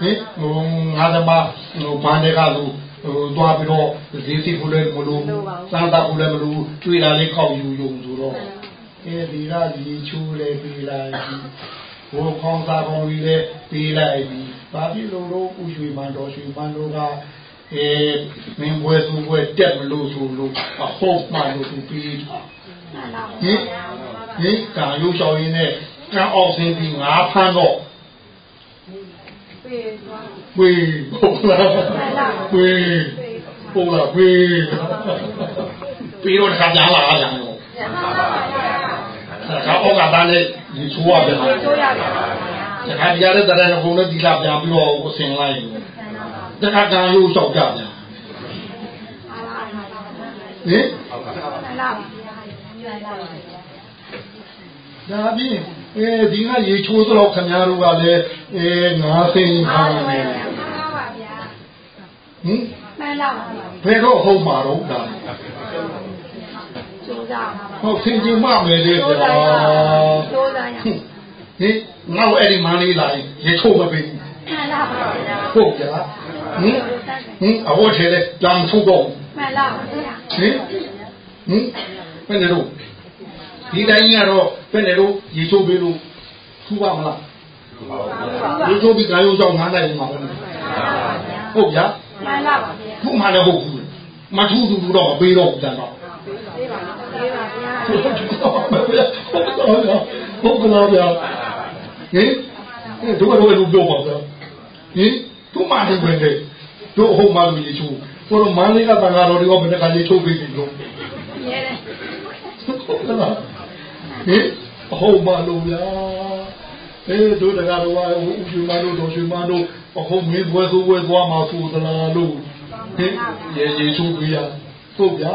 ဟင်ဟိုငါးတယ်မှဟိုဘန်းတွေကလူ ဟိုတွားပြီးတော့ဈေးဖြစ်ဖို့လည်းမလိုဘူးစမ်းသပ်ဖို့လည်းမလိုဘူးတွေ့တာလေးခောက်ယူယုံဆိုတော့အဲဒီကဒီချိုးလေပေးလိုက်ပြီဘိုးခေါင်းစားကောင်းကြီးလေပေးလိုက်ပြီဘာဖြစ်လို့လို့ဥရွှေမန်းတော်ရွှေမန်းတို့ကအဲမင်းဘွယ်သူဘွယ်တက်မလို့ဆိုလို့အဟုတ်မှလို့သူပြီးတာမှန်လားဟင်ဟင်ကံရုပ်ရှောင်းရင်းနဲ့ကံအောင်စင်းပြီးငါဖမ်းတော့ ပေးသွားဝေးဟုတ်လားဝေးဟုတ်လားဝေးပြီးတော့ခါကြလာကြတယ်မှန်လားဗျာဒါကဩကသားနဲ့ဒီချိုးရတယ်တို့ရပါဗျာတခါကြတဲ့တရဏဂုံနဲ့ဒီလာပြန်ပြီးတော့ကိုဆင်လိုက်တခါကံရိုးလျှောက်ကြပြန်ဟင်မှန်လားဗျာဒါဖြင့် အဲဒီကရေချိုးတော့ခင်ဗျားတို့ကလည်းအဲငါးသိန်းပါမယ်ဟင်မှန်လားဗျာဘယ်တော့ဟုတ်မှာတော့ဒါကျိုးစားဟုတ်ဆင်ကျင်မမယ်လေကျိုးကြာစားရကျိုးစားရဟင်နောက်အဲ့ဒီမန်းလေးလာရင်ရေချိုးမပေးဘူးမှန်လားဗျာဟုတ်ကြဟင်ဟင်အဝတ်ထဲလဲတမ်းထုတ်တော့မှန်လားဗျာဟင်ဟင်ဘယ်နဲ့တော့ ဒီတိုင်းကြီးကတော့ဘယ်နဲ့တော့ရေချိုးပေးလို့ထူပါမလားရေချိုးပြီးကာယုံကြောင့်ငားနိုင်မှာပဲဟုတ်ဗျာမှန်လားဗျာထူမှလည်းဟုတ်ဘူးမထူးသူတော့မပေးတော့ဘူးတန်တော့ပေးပါပေးပါဗျာဟုတ်ကလားဗျာဟင်တို့ကတော့လူပြောပါဗျာဟင်သူ့မှလည်းပဲလေတို့ဟုတ်မှလို့ရေချိုးကိုတော့မန်းလေးကတန်ဃာတော်တွေကဘယ်နဲ့ကရေချိုးပေးပြီလို့ရဲတယ် ဟုတ်ကလားဟင်ဟုတ်မှလို့ဗျာအဲတို့တကားတော့ဦးရွှေမတို့တော်ရွှေမတို့အခုမင်းဘွယ်ဆိုဘွယ်သွားမှာဆိုသလားလို့ဟင်ရေရေချိုးပေးရဟုတ်ဗျာ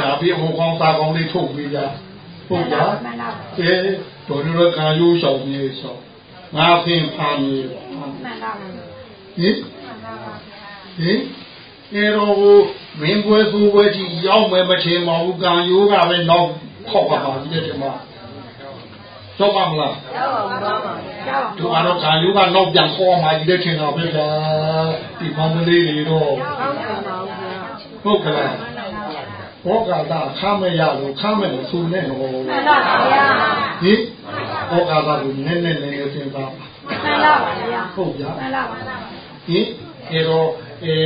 ဒါပြီးဟိုကောင်းသားကောင်းလေးထုတ်ပေးရဟုတ်ဗျာမှန်လားအဲတော်ရကံရိုးရှောင်နေရှောင်ငါဖင်ဖာနေမှန်လားဟင်ဟင်အဲတော့မင်းဘွယ်သူဘွယ်ကြီးရောက်မယ်မချင်ပါဘူးကံရိုးကပဲနောက်ခောက်ပါပါဒီတဲ့မှာ တော့ပါမလားကြောက်အောင်ပါပါကြောက်အောင်သူကတော့ကံရိုးကနောက်ပြန်ခေါ်มาဒီတဲ့ထင်တာပဲဗျာဒီမန္တလေးတွေတော့ဟုတ်ကဲ့ပါဗျာဟုတ်ကလားဘောကတာခမ်းမရလို့ခမ်းမယ်လို့သူနဲ့တော့မှန်လားဗျာဟင်ဘောကတာကိုနည်းနည်းနည်းနည်းစဉ်းစားမှန်လားဗျာဟုတ်ဗျာမှန်လားဗျာဟင်အဲတော့ အဲ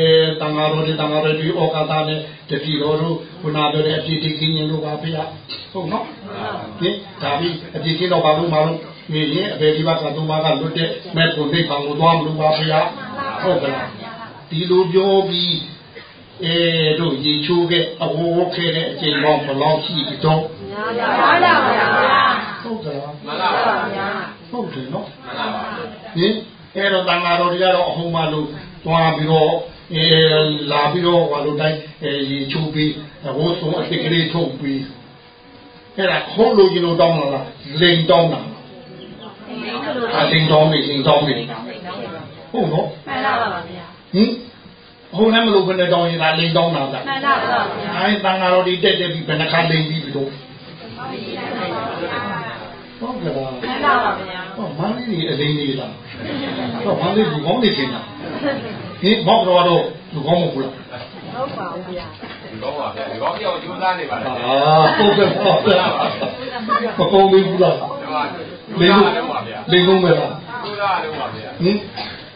တန်ဃာတော်တွေတန်ဃာတွေဒီဩကာသနဲ့တတိတော်တို့ခုနပြောတဲ့အပြည့်တိကင်းရင်တို့ပါဖေရဟုတ်နော်ဟင်ဒါပြီးအပြည့်ကင်းတော့ဘာလို့မလို့နေရင်အဘယ်ဒီဘကသုံးပါးကလွတ်တဲ့မဲ့ကိုနေပါကိုသွားမလို့ပါဖေရဟုတ်ကလားဒီလိုပြောပြီးအဲတို့ရေချိုးခဲ့အဝိုးခဲ့တဲ့အချိန်ပေါင်းဘယ်လောက်ရှိပြီတော့များပါဗျာဟုတ်ကလားမှန်ပါဗျာဟုတ်တယ်နော်မှန်ပါဗျာဟင်အဲ့တော့တန်ဃာတော်တွေကတော့အဟုံးမလို့ တွားပြီးတော့အဲလာပြီးတော့ဟောလို့တိုင်းအဲရေချိုးပြီးဟိုဆုံးအစ်ကလေးထုတ်ပြီးအဲ့ဒါခုံးလို့ကျွန်တော်တောင်းလာလားလိန်တောင်းတာဟအလိန်တော်နေလိန်တော်နေဟုတ်နော်မှန်ပါပါဗျာဟင်ဟိုလည်းမလို့ဘယ်နဲ့တောင်းရင်ဒါလိန်တောင်းတာလားမှန်ပါပါဗျာအဲတန်ဃာတော်ဒီတက်တက်ပြီးဘယ်နှခါလိန်ပြီးပြီတော့ဟုတ်ကဲ့လားမှန်ပါပါဗျာဟောမန္တလေးကြီးအလိန်လေးလားဟောမန္တလေးလူကောင်းနေချင်းလား ဟင်ဘောက်တော်တော့လူကောင်းမဟုတ်လားဟုတ်ပါဘူးဗျာတော့ပါဗျာဒီကောင်းပြောင်းကြိုးစားနေပါလေအာဟုတ်ကဲ့ပေါ့မကောင်းသေးဘူးလားဒီမှာလိန်ကြိုးလုံးစားတော့ပါဗျာလိန်လုံးပဲလားကြိုးစားတော့ပါဗျာဟင်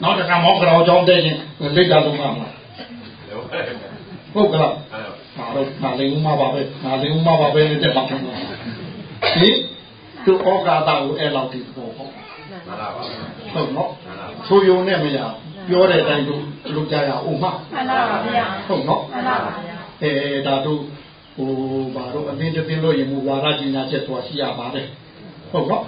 နောက်တစ်ခါမောက်ကြောင်ကြောင်းတဲ့ရင်လက်ကြလုံးမှာမလားလို့ဟုတ်ကလားအဲ့တော့ငါတော့ငါလိန်လုံးမှာပါပဲငါလိန်လုံးမှာပါပဲနဲ့တက်ပါခင်ဗျာဟင်သူဩကာသကိုအဲ့လောက်ဒီပေါ့ပေါ့မှန်ပါပါဟုတ်နော်ဆိုယုံနဲ့မရ ပြောတဲ့အတိုင်းတို့လုပ်ကြရအောင်မမှန်ပါပါဗျာဟုတ်နော်မှန်ပါပါဗျာအဲဒါတို့ဟိုဘာတို့အသင်းတစ်သင်းလို့ရင်မူဝါဒကျညာချက်သွားရှိရပါတယ်ဟုတ်နော်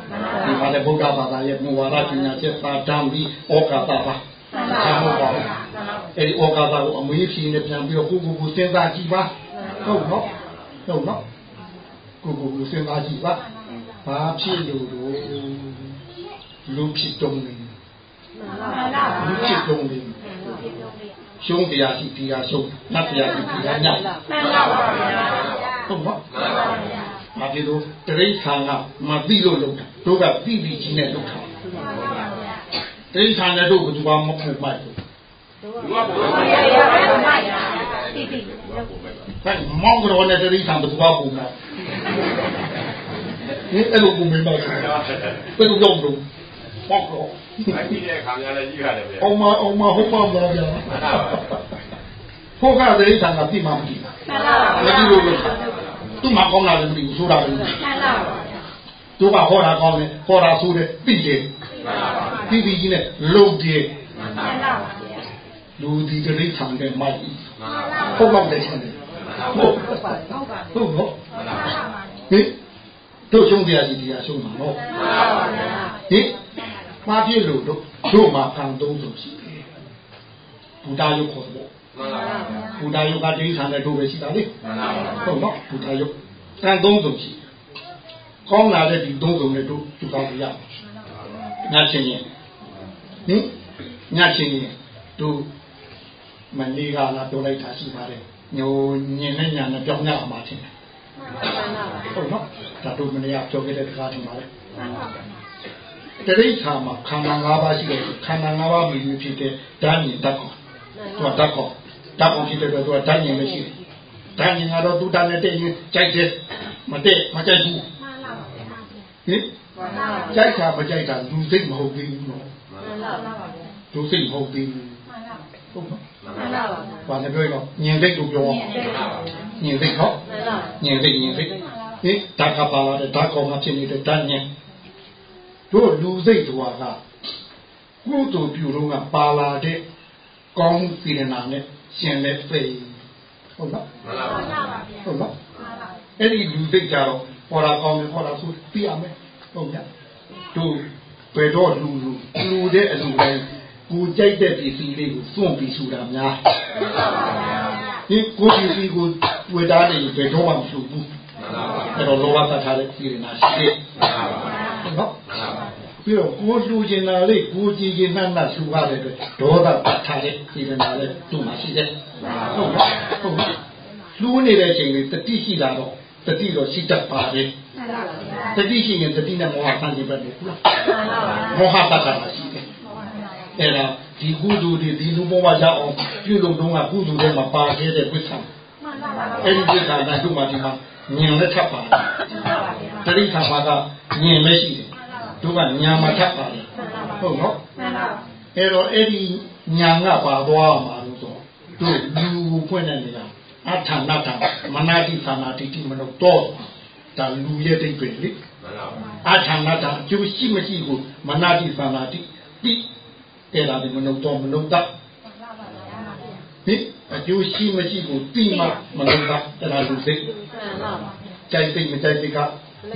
ဒီမှာလည်းဗုဒ္ဓဘာသာရဲ့မူဝါဒကျညာချက်သာတမ်းပြီးဩကာသပါမှန်ပါဆာပါမို့ပါဗျာအဲဒီဩကာသကိုအမွေးဖြီနဲ့ပြန်ပြီးတော့ကိုကိုကိုစဉ်းစားကြည့်ပါဟုတ်နော်ဟုတ်နော်ကိုကိုကိုစဉ်းစားကြည့်ပါဘာဖြစ်လို့တော့လူဖြစ်တုံးနေ မှန်ပါပါ လူဖြစ်တုံးနေရှုံးတရားရှိတရားရှုံးနတ်တရားရှိတရားည မှန်ပါပါဗျာ ဟုတ်နော် မှန်ပါပါဗျာ ဘာဖြစ်လို့တရိษံကမသိလို့လုပ်တာတို့ကသိပြီးကြီးနဲ့လုပ်တာတရိษံနဲ့တို့ဘယ်သူမှမဖို့မိုက်ဘူး ဒီမှာပုံ ဟုတ် မှန် ကဲ့ ပါ ဗျာ ဗျာ မှန်ပါဗျာတိတိ ဟဲ့မောင်ကတော့နဲ့တရိษံဘယ်သူမှဖို့မိုက်ဒီအဲ့လိုကိုမင်းမိုက်ဘယ်လိုလုပ်လို့ပေါ့တော့ အဲ့ဒီတဲ့ခါများလည်းကြီးရတယ်ဗျာအောင်မအောင်မဟုတ်ပါမလားဗျာမှန်ပါပါဖို့ကတရိษံကသိမှမသိဘူးမှန်ပါပါမသိလို့လုပ်တာသူ့မှာကောင်းတာလည်းမသိဘူးဆိုတာလည်းမသိဘူးမှန်ပါပါဗျာတို့ကဟောတာကောင်းတယ်ဟောတာဆိုးတယ်သိတယ်မှန်ပါပါသိပြီးကြီးနဲ့လုံတယ်မှန်ပါပါဗျာလူဒီတရိษံတဲ့မိုက်မှန်ပါပါဟုတ်တော့တယ်ချင်းတယ်ဟုတ်ဟုတ်ပါဟုတ်ပါဟုတ်နော်မှန်ပါပါဟင်တို့ရှုံးတရားကြီးတရားရှုံးမှာနော်မှန်ပါပါဗျာဟင် မှာပြည့်လို့တို့တို့မှာကံသုံးစုရှိတယ်ဘုရားယုတ်ခေါ်တော့မှန်ပါပါဘုရားယုတ်ကတိဋ္ဌာန်နဲ့တို့ပဲရှိတာလေမှန်ပါပါဟုတ်နော်ဘုရားယုတ်ကံသုံးစုရှိကောင်းလာတဲ့ဒီသုံးစုနဲ့တို့သူကောင်းရညချင်းရင်ဟင်ညချင်းရင်တို့မနေ့ကလာပြောလိုက်တာရှိပါတယ်ညိုညင်နဲ့ညာနဲ့ပြောင်းရမှာချင်းတယ်ဟုတ်နော်ဒါတို့မနေ့ကပြောခဲ့တဲ့တကားထင်ပါလေ တရိษာမှာခန္ဓာ၅ပါးရှိတယ်ခန္ဓာ၅ပါးမြည်ဖြစ်တဲ့ဓာတ်ဉာဏ်ဓာတ်ခေါ်သူကဓာတ်ခေါ်ဓာတ်ခေါ်ဖြစ်တဲ့အတွက်သူကဓာတ်ဉာဏ်လည်းရှိတယ်ဓာတ်ဉာဏ်ကတော့သူတန်းနဲ့တည့်ရင်ကြိုက်တယ်မတည့်မကြိုက်ဘူးဟင်ကြိုက်တာမကြိုက်တာလူစိတ်မဟုတ်သေးဘူးနော်လူစိတ်မဟုတ်သေးဘူးဟုတ်နော်ဘာလဲပြောရတော့ဉာဏ်စိတ်ကိုပြောအောင်ဉာဏ်စိတ်ဟောညင်သိညင်သိဟင်ဓာတ်ကပါလာတဲ့ဓာတ်ကောင်ကဖြစ်နေတဲ့ဓာတ်ညင် တို့လူစိတ်တော်ကကုသိုလ်ပြုတော့ကပါလာတဲ့ကောင်းစေရနာနဲ့ရှင်တဲ့စိတ်ဟုတ်လားမှန်ပါပါဟုတ်လားအဲ့ဒီလူစိတ်ကြတော့ပေါ်လာကောင်းတယ်ပေါ်လာဆိုပြရမယ်ဟုတ်ကြတို့ဘယ်တော့လူလူလူတဲ့အလူတိုင်းကိုကြိုက်တဲ့ပစ္စည်းလေးကိုစွန့်ပြီးဆူတာများဒီကိုပစ္စည်းကိုဝေတာနေဘယ်တော့မှမဆူဘူးမှန်ပါပါအဲ့တော့လောဘသတ်ထားတဲ့စေရနာရှိတယ်မှန်ပါပါ ဟုတ်နော်မှန်ပါပါပြီးတော့ကိုလှူကျင်တာလေးကိုကြည်ကျင်နှံ့နှံ့လှူရတဲ့အတွက်ဒေါသတတ်ထားတဲ့စေရနာလေးသူ့မှာရှိတယ်ဟုတ်နော်ဟုတ်နော်လှူနေတဲ့အချိန်လေးတတိရှိလာတော့တတိတော့ရှိတတ်ပါတယ်တတိရှိရင်တတိနဲ့မောဟဆန့်ကျင်ဘက်လို့ဟုတ်လားမောဟတတ်တာရှိတယ်အဲ့ဒါဒီကုသိုလ်တွေဒီလူဘဝရောက်အောင်ပြုလုပ်တော့ကကုသိုလ်တွေမှာပါခဲ့တဲ့ဝိသံအဲ့ဒီဝိသံကသူ့မှာဒီမှာ ညင်လက်ထပ်ပါတယ်တတိခါမှာကညင်လက်ရှိတယ်သူကညာမှာထပ်ပါတယ်ဟုတ်နော်အဲ့တော့အဲ့ဒီညာကပါသွားမှာလို့ဆိုတို့လူကိုဖွင့်တဲ့နေရာအထာဏတာမနာတိသာနာတိတိမနုတော့ဒါလူရဲ့တိတ်ပဲလေမှန်ပါပါအာထာဏတာအကျိုးရှိမရှိကိုမနာတိသာနာတိတိအဲ့ဒါဒီမနုတော့မနုတတ်ဟင် အကျိုးရှိမရှိကိုတိမမနုတတ်အဲ့ဒါလူစိတ်ကြိုက်စိတ်မကြိုက်စိတ်က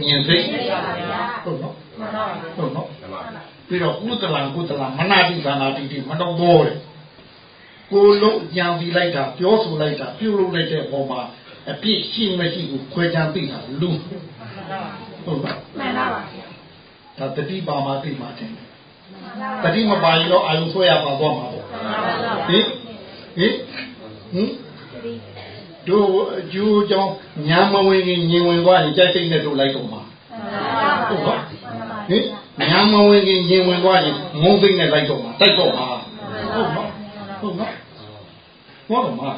ညင်စိတ်ဟုတ်နော်ဟုတ်နော်မှန်ပါပါပြီးတော့ကုသလံကုသလံမနာတိသာနာတိတိမတော့တော့တယ်ကိုလုံးကြံပြီးလိုက်တာပြောဆိုလိုက်တာပြုလုပ်လိုက်တဲ့ပုံမှာအပြစ်ရှိမရှိကိုခွဲခြားသိတာလူဟုတ်နော်ဒါတတိပါမတိမှတင်တယ်တတိမပါရင်တော့အာယုဆွဲရပါသွားမှာပေါ့ဟင်ဟင် ဟင်တို့အကျိုးကြောင့်ညာမဝင်ရင်ညင်ဝင်သွားရင်ကြိုက်စိတ်နဲ့တို့လိုက်တော့မှာဟုတ်ပါဟင်ညာမဝင်ရင်ညင်ဝင်သွားရင်ငုံစိတ်နဲ့လိုက်တော့မှာတိုက်တော့မှာဟုတ်ပါဟုတ်နော်ဟုတ်တော့မှာ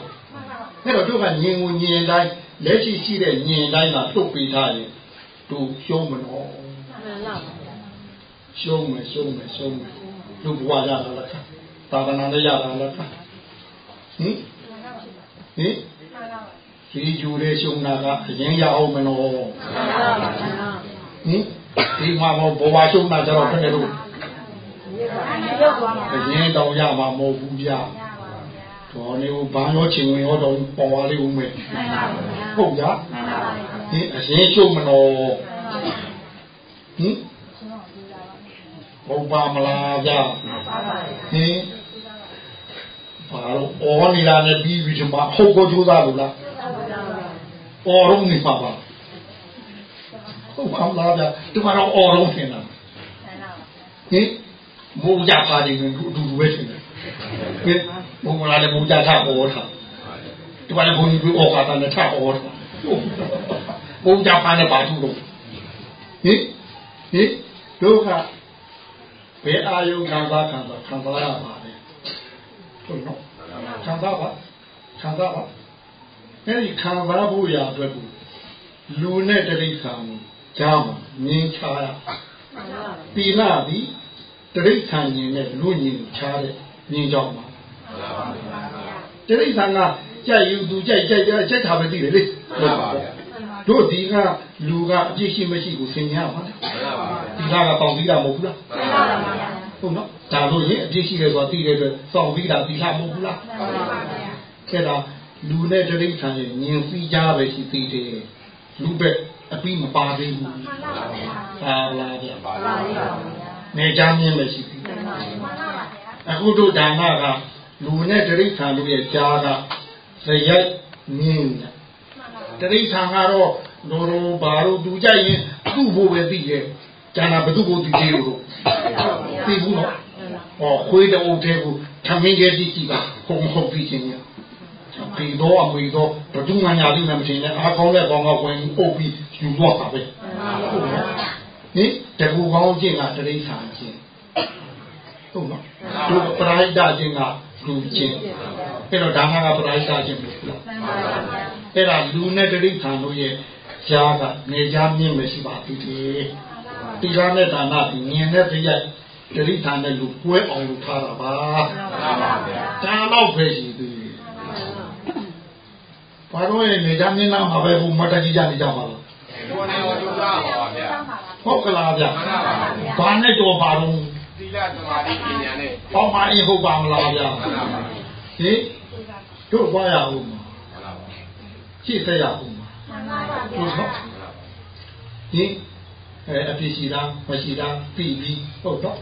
အဲ့တော့တို့ကညင်ကိုညင်တိုင်းလက်ရှိရှိတဲ့ညင်တိုင်းမှာတုတ်ပေးထားရင်တို့ရှုံးမလို့ရှုံးမယ်ရှုံးမယ်ရှုံးမယ်တို့ဘဝရတာလားသာသနာနဲ့ရတာလားဟင် ဟင်ဒီကျူလေးရှုံးတာကအရင်ရအောင်မလို့ဟင်ဒီမှာဘဘဝရှုံးတာကြတော့ခက်တယ်လို့အရင်တော့ရမှာမဟုတ်ဘူးဗျာတော်နေဘာရောချင်းဝင်ရောတော့ပေါ်ပါလိမ့်ဦးမယ်ဟုတ်ကြဟင်အရင်ရှုံးမလို့ဟင်ဟုတ်ပါမလားဗျာဟင် ဘာလို့အော်နေတာနဲ့ပြီးပြီဒီမှာဟုတ်ကိုကြိုးစားလို့လားအော်ရုံးနေပါပါဟုတ်ပါမလားဗျာဒီမှာတော့အော်ရုံးနေတာဟင်မိုးကြပါတယ်အတူတူပဲရှင်တယ်ဟင်ဘုံမလာလည်းမိုးကြထအော်ထားဒီမှာလည်းဘုံကြီးအော်ကာတာနဲ့ထအော်ထားဘုံကြပါနဲ့ပါသူ့လို့ဟင်ဟင်ဒုက္ခဘယ်အာယုခံစားခံစားခံစားရပါလဲ ဟုတ်နော်ခံစားပါခံစားပါအဲဒီခံစားဖို့ရအတွက်ကိုလူနဲ့တိဋ္ဌာန်ကြားမှာငင်းချရတိနာသည်တိဋ္ဌာန်ညင်နဲ့လူညင်ချားတဲ့ညင်ကြောင်းပါတိဋ္ဌာန်ကကြိုက်ယူသူကြိုက်ကြိုက်ကြိုက်တာပဲသိတယ်လေဟုတ်ပါဘူးတို့ဒီကလူကအပြစ်ရှိမရှိကိုသင်ရပါဒီကကပေါင်ပြီးတာမဟုတ်ဘူးလားဟုတ်နော် ဒါလို့ရင်အပြစ်ရှိတယ်ဆိုတာသိတဲ့အတွက်စောင့်ပြီးတာဒီလားမဟုတ်ဘူးလားခဲ့တာလူနဲ့တိဋ္ဌာန်ရဲ့ညင်ပြီးကြပဲရှိသေးတယ်လူပဲအပြီးမပါသေးဘူးပါလားဗျပါပါနေကြမြင်မရှိဘူးအခုတို့ဒါနကလူနဲ့တိဋ္ဌာန်တို့ရဲ့ကြားကဇယက်မြင်တယ်တရိษံကတော့လိုလိုဘာလို့သူကြိုက်ရင်သူ့ဘိုးပဲသိရဲ့ကျန်တာဘသူ့ဘိုးသိသေးလို့သိဘူးနော် ဟောခွေးတအုပ်သေးဘူးထမင်းကြီးကြည့်ကခုံဟုတ်ပြီးချင်းရပြီးတော့အမွေတော့ဘသူမှညာလိမ့်မယ်မထင်နဲ့အားကောင်းတဲ့ကောင်ကဝင်အုပ်ပြီးယူတော့တာပဲဟင်တကူကောင်းချင်းကတရိษံချင်းဟုတ်နော်သူပရိဒချင်းကလူချင်းအဲ့တော့ဒါမှကပရိဒချင်းမဟုတ်လားအဲ့ဒါလူနဲ့တရိษံတို့ရဲ့ကြားကနေကြားမြင့်မရှိပါဘူးဒီတိရနဲ့ဒါနဒီမြင်တဲ့တရား တရိษံနဲ့လူပွဲအောင်လုပ်ထားတာပါဒါတော့ပဲရှိသေးတယ်ဘာလို့လဲနေကြားမြင်လာမှာပဲဘုမတကြီးကြနေကြပါလားတို့နေရောကျိုးစားပါဗျာဟုတ်ကလားဗျာဘာနဲ့တော့ပါတော့သီလသမာဓိပညာနဲ့ဟောမှာအင်းဟုတ်ပါမလားဗျာဟင်တို့ဘာရအောင်ရှေ့ဆက်ရအောင်ဟုတ်နော်ဟင် အဲအပြစ်ရှိတာမရှိတာသိပြီးဟုတ်တော့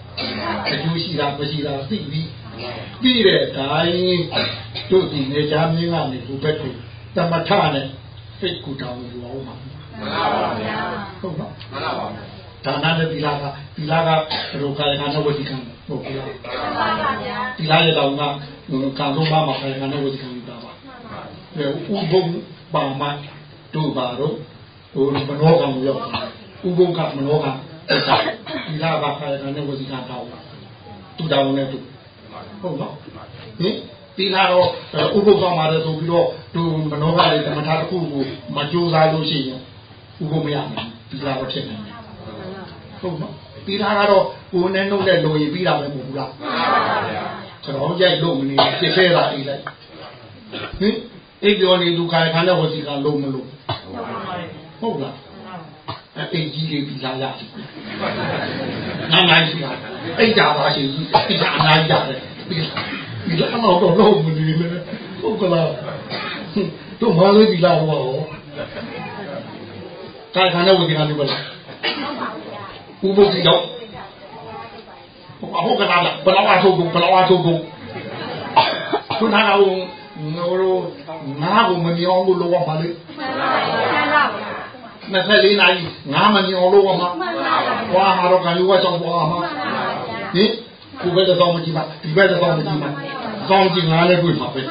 အကျိုးရှိတာမရှိတာသိပြီးပြီးတဲ့အတိုင်းတို့ဒီနေကြမင်းကနေဘုဘက်ကိုတမထနဲ့စိတ်ကူတောင်းယူအောင်ပါမှန်ပါဗျာဟုတ်နော်မှန်ပါပါဒါနနဲ့သီလကသီလကရောကာယကနဝတိကံဟုတ်ကဲ့မှန်ပါဗျာသီလရဲ့တောင်ကကံဆုံးပါမှာကာယကနဝတိကံတာပါအဲဥဘုံပါမတို့ပါတော့ဟိုမနောကံရောက် ဥဘုံကမနောကံသီလကကာယကနဝတိကံတာပါသူတောင်းနေသူဟုတ်နော်ဟင်သီလတော့ဥပုသ်ဆောင်ပါတယ်ဆိုပြီးတော့သူမနောကလေးသမထတစ်ခုကိုမကြိုးစားလို့ရှိရင်ဥပုသ်မရဘူးသီလတော့ဖြစ်နေတယ်ဟုတ်နော်ပြီးတာကတော့ကိုယ်နဲ့နှုတ်တဲ့လိုရင်ပြီးတာပဲမဟုတ်ဘူးလားမှန်ပါဗျာကျွန်တော်ကြိုက်လို့မနေပြစ်သေးတာအိတ်လိုက်ဟင်အိတ်ပြောနေလူခိုင်ခါနဲ့ဝစီကလုံးမလို့ဟုတ်လား အဲ့အိတ်ကြီးလေးပြီးလာရတယ်နားနိုင်ရှိတာအိတ်ကြပါရှိကြီးအိတ်အနားကြတယ်ပြီးပြီးတော့တော့လုံးမနေလေဟုတ်ကလားတို့မလေးဒီလာတော့ခိုင်ခါနဲ့ဝစီကနေပါလားဥပုသ်ရောက်အခုကလာဘယ်လောက်အထုတ်ဘယ်လောက်အထုတ်ခုနကတော့နိုးရိုးငါ့ကိုမမြောင်းဘူးလောပါလေဟ 24နာရီငါမမြင်အောင်လို့မှာဘွာမှာတော့ကံယူဝတ်ဆောင်ဘွာမှာဟင်ကိုပဲတော့မကြည့်ပါဒီဘက်တော့မကြည့်ပါကောင်းကြည့်ငါလည်းတွေ့မှာပဲ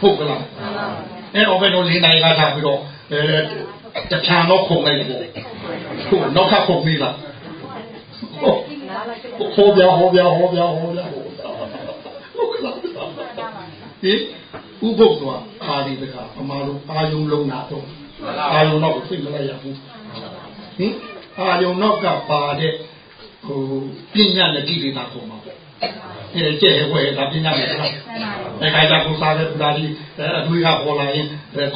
ဟုတ်ကလားအဲ့တော့ဘယ်လိုလေးနိုင်ကထားပြီးတော့အဲတချာတော့ခုံလိုက်ပေါ့ဟုတ်နောက်ခါခုံပြီလားဟောပြဟောပြဟောပြဟောပြဟုတ်ကလားဟင်ဥပုပ်သွားအာဒီတကအမားတို့အာယုံလုံးနာတော့ အာယုံတော့သိမလိုက်ရဘူးဟင်အာယုံတော့ကပါတဲ့ဟိုပညာနဲ့ကိလေသာပုံမှာပေါ့အဲကျဲဝဲဒါပညာနဲ့လားအဲခိုင်တာကိုစားတဲ့ပူလာကြီးအတွေးကပေါ်လာရင်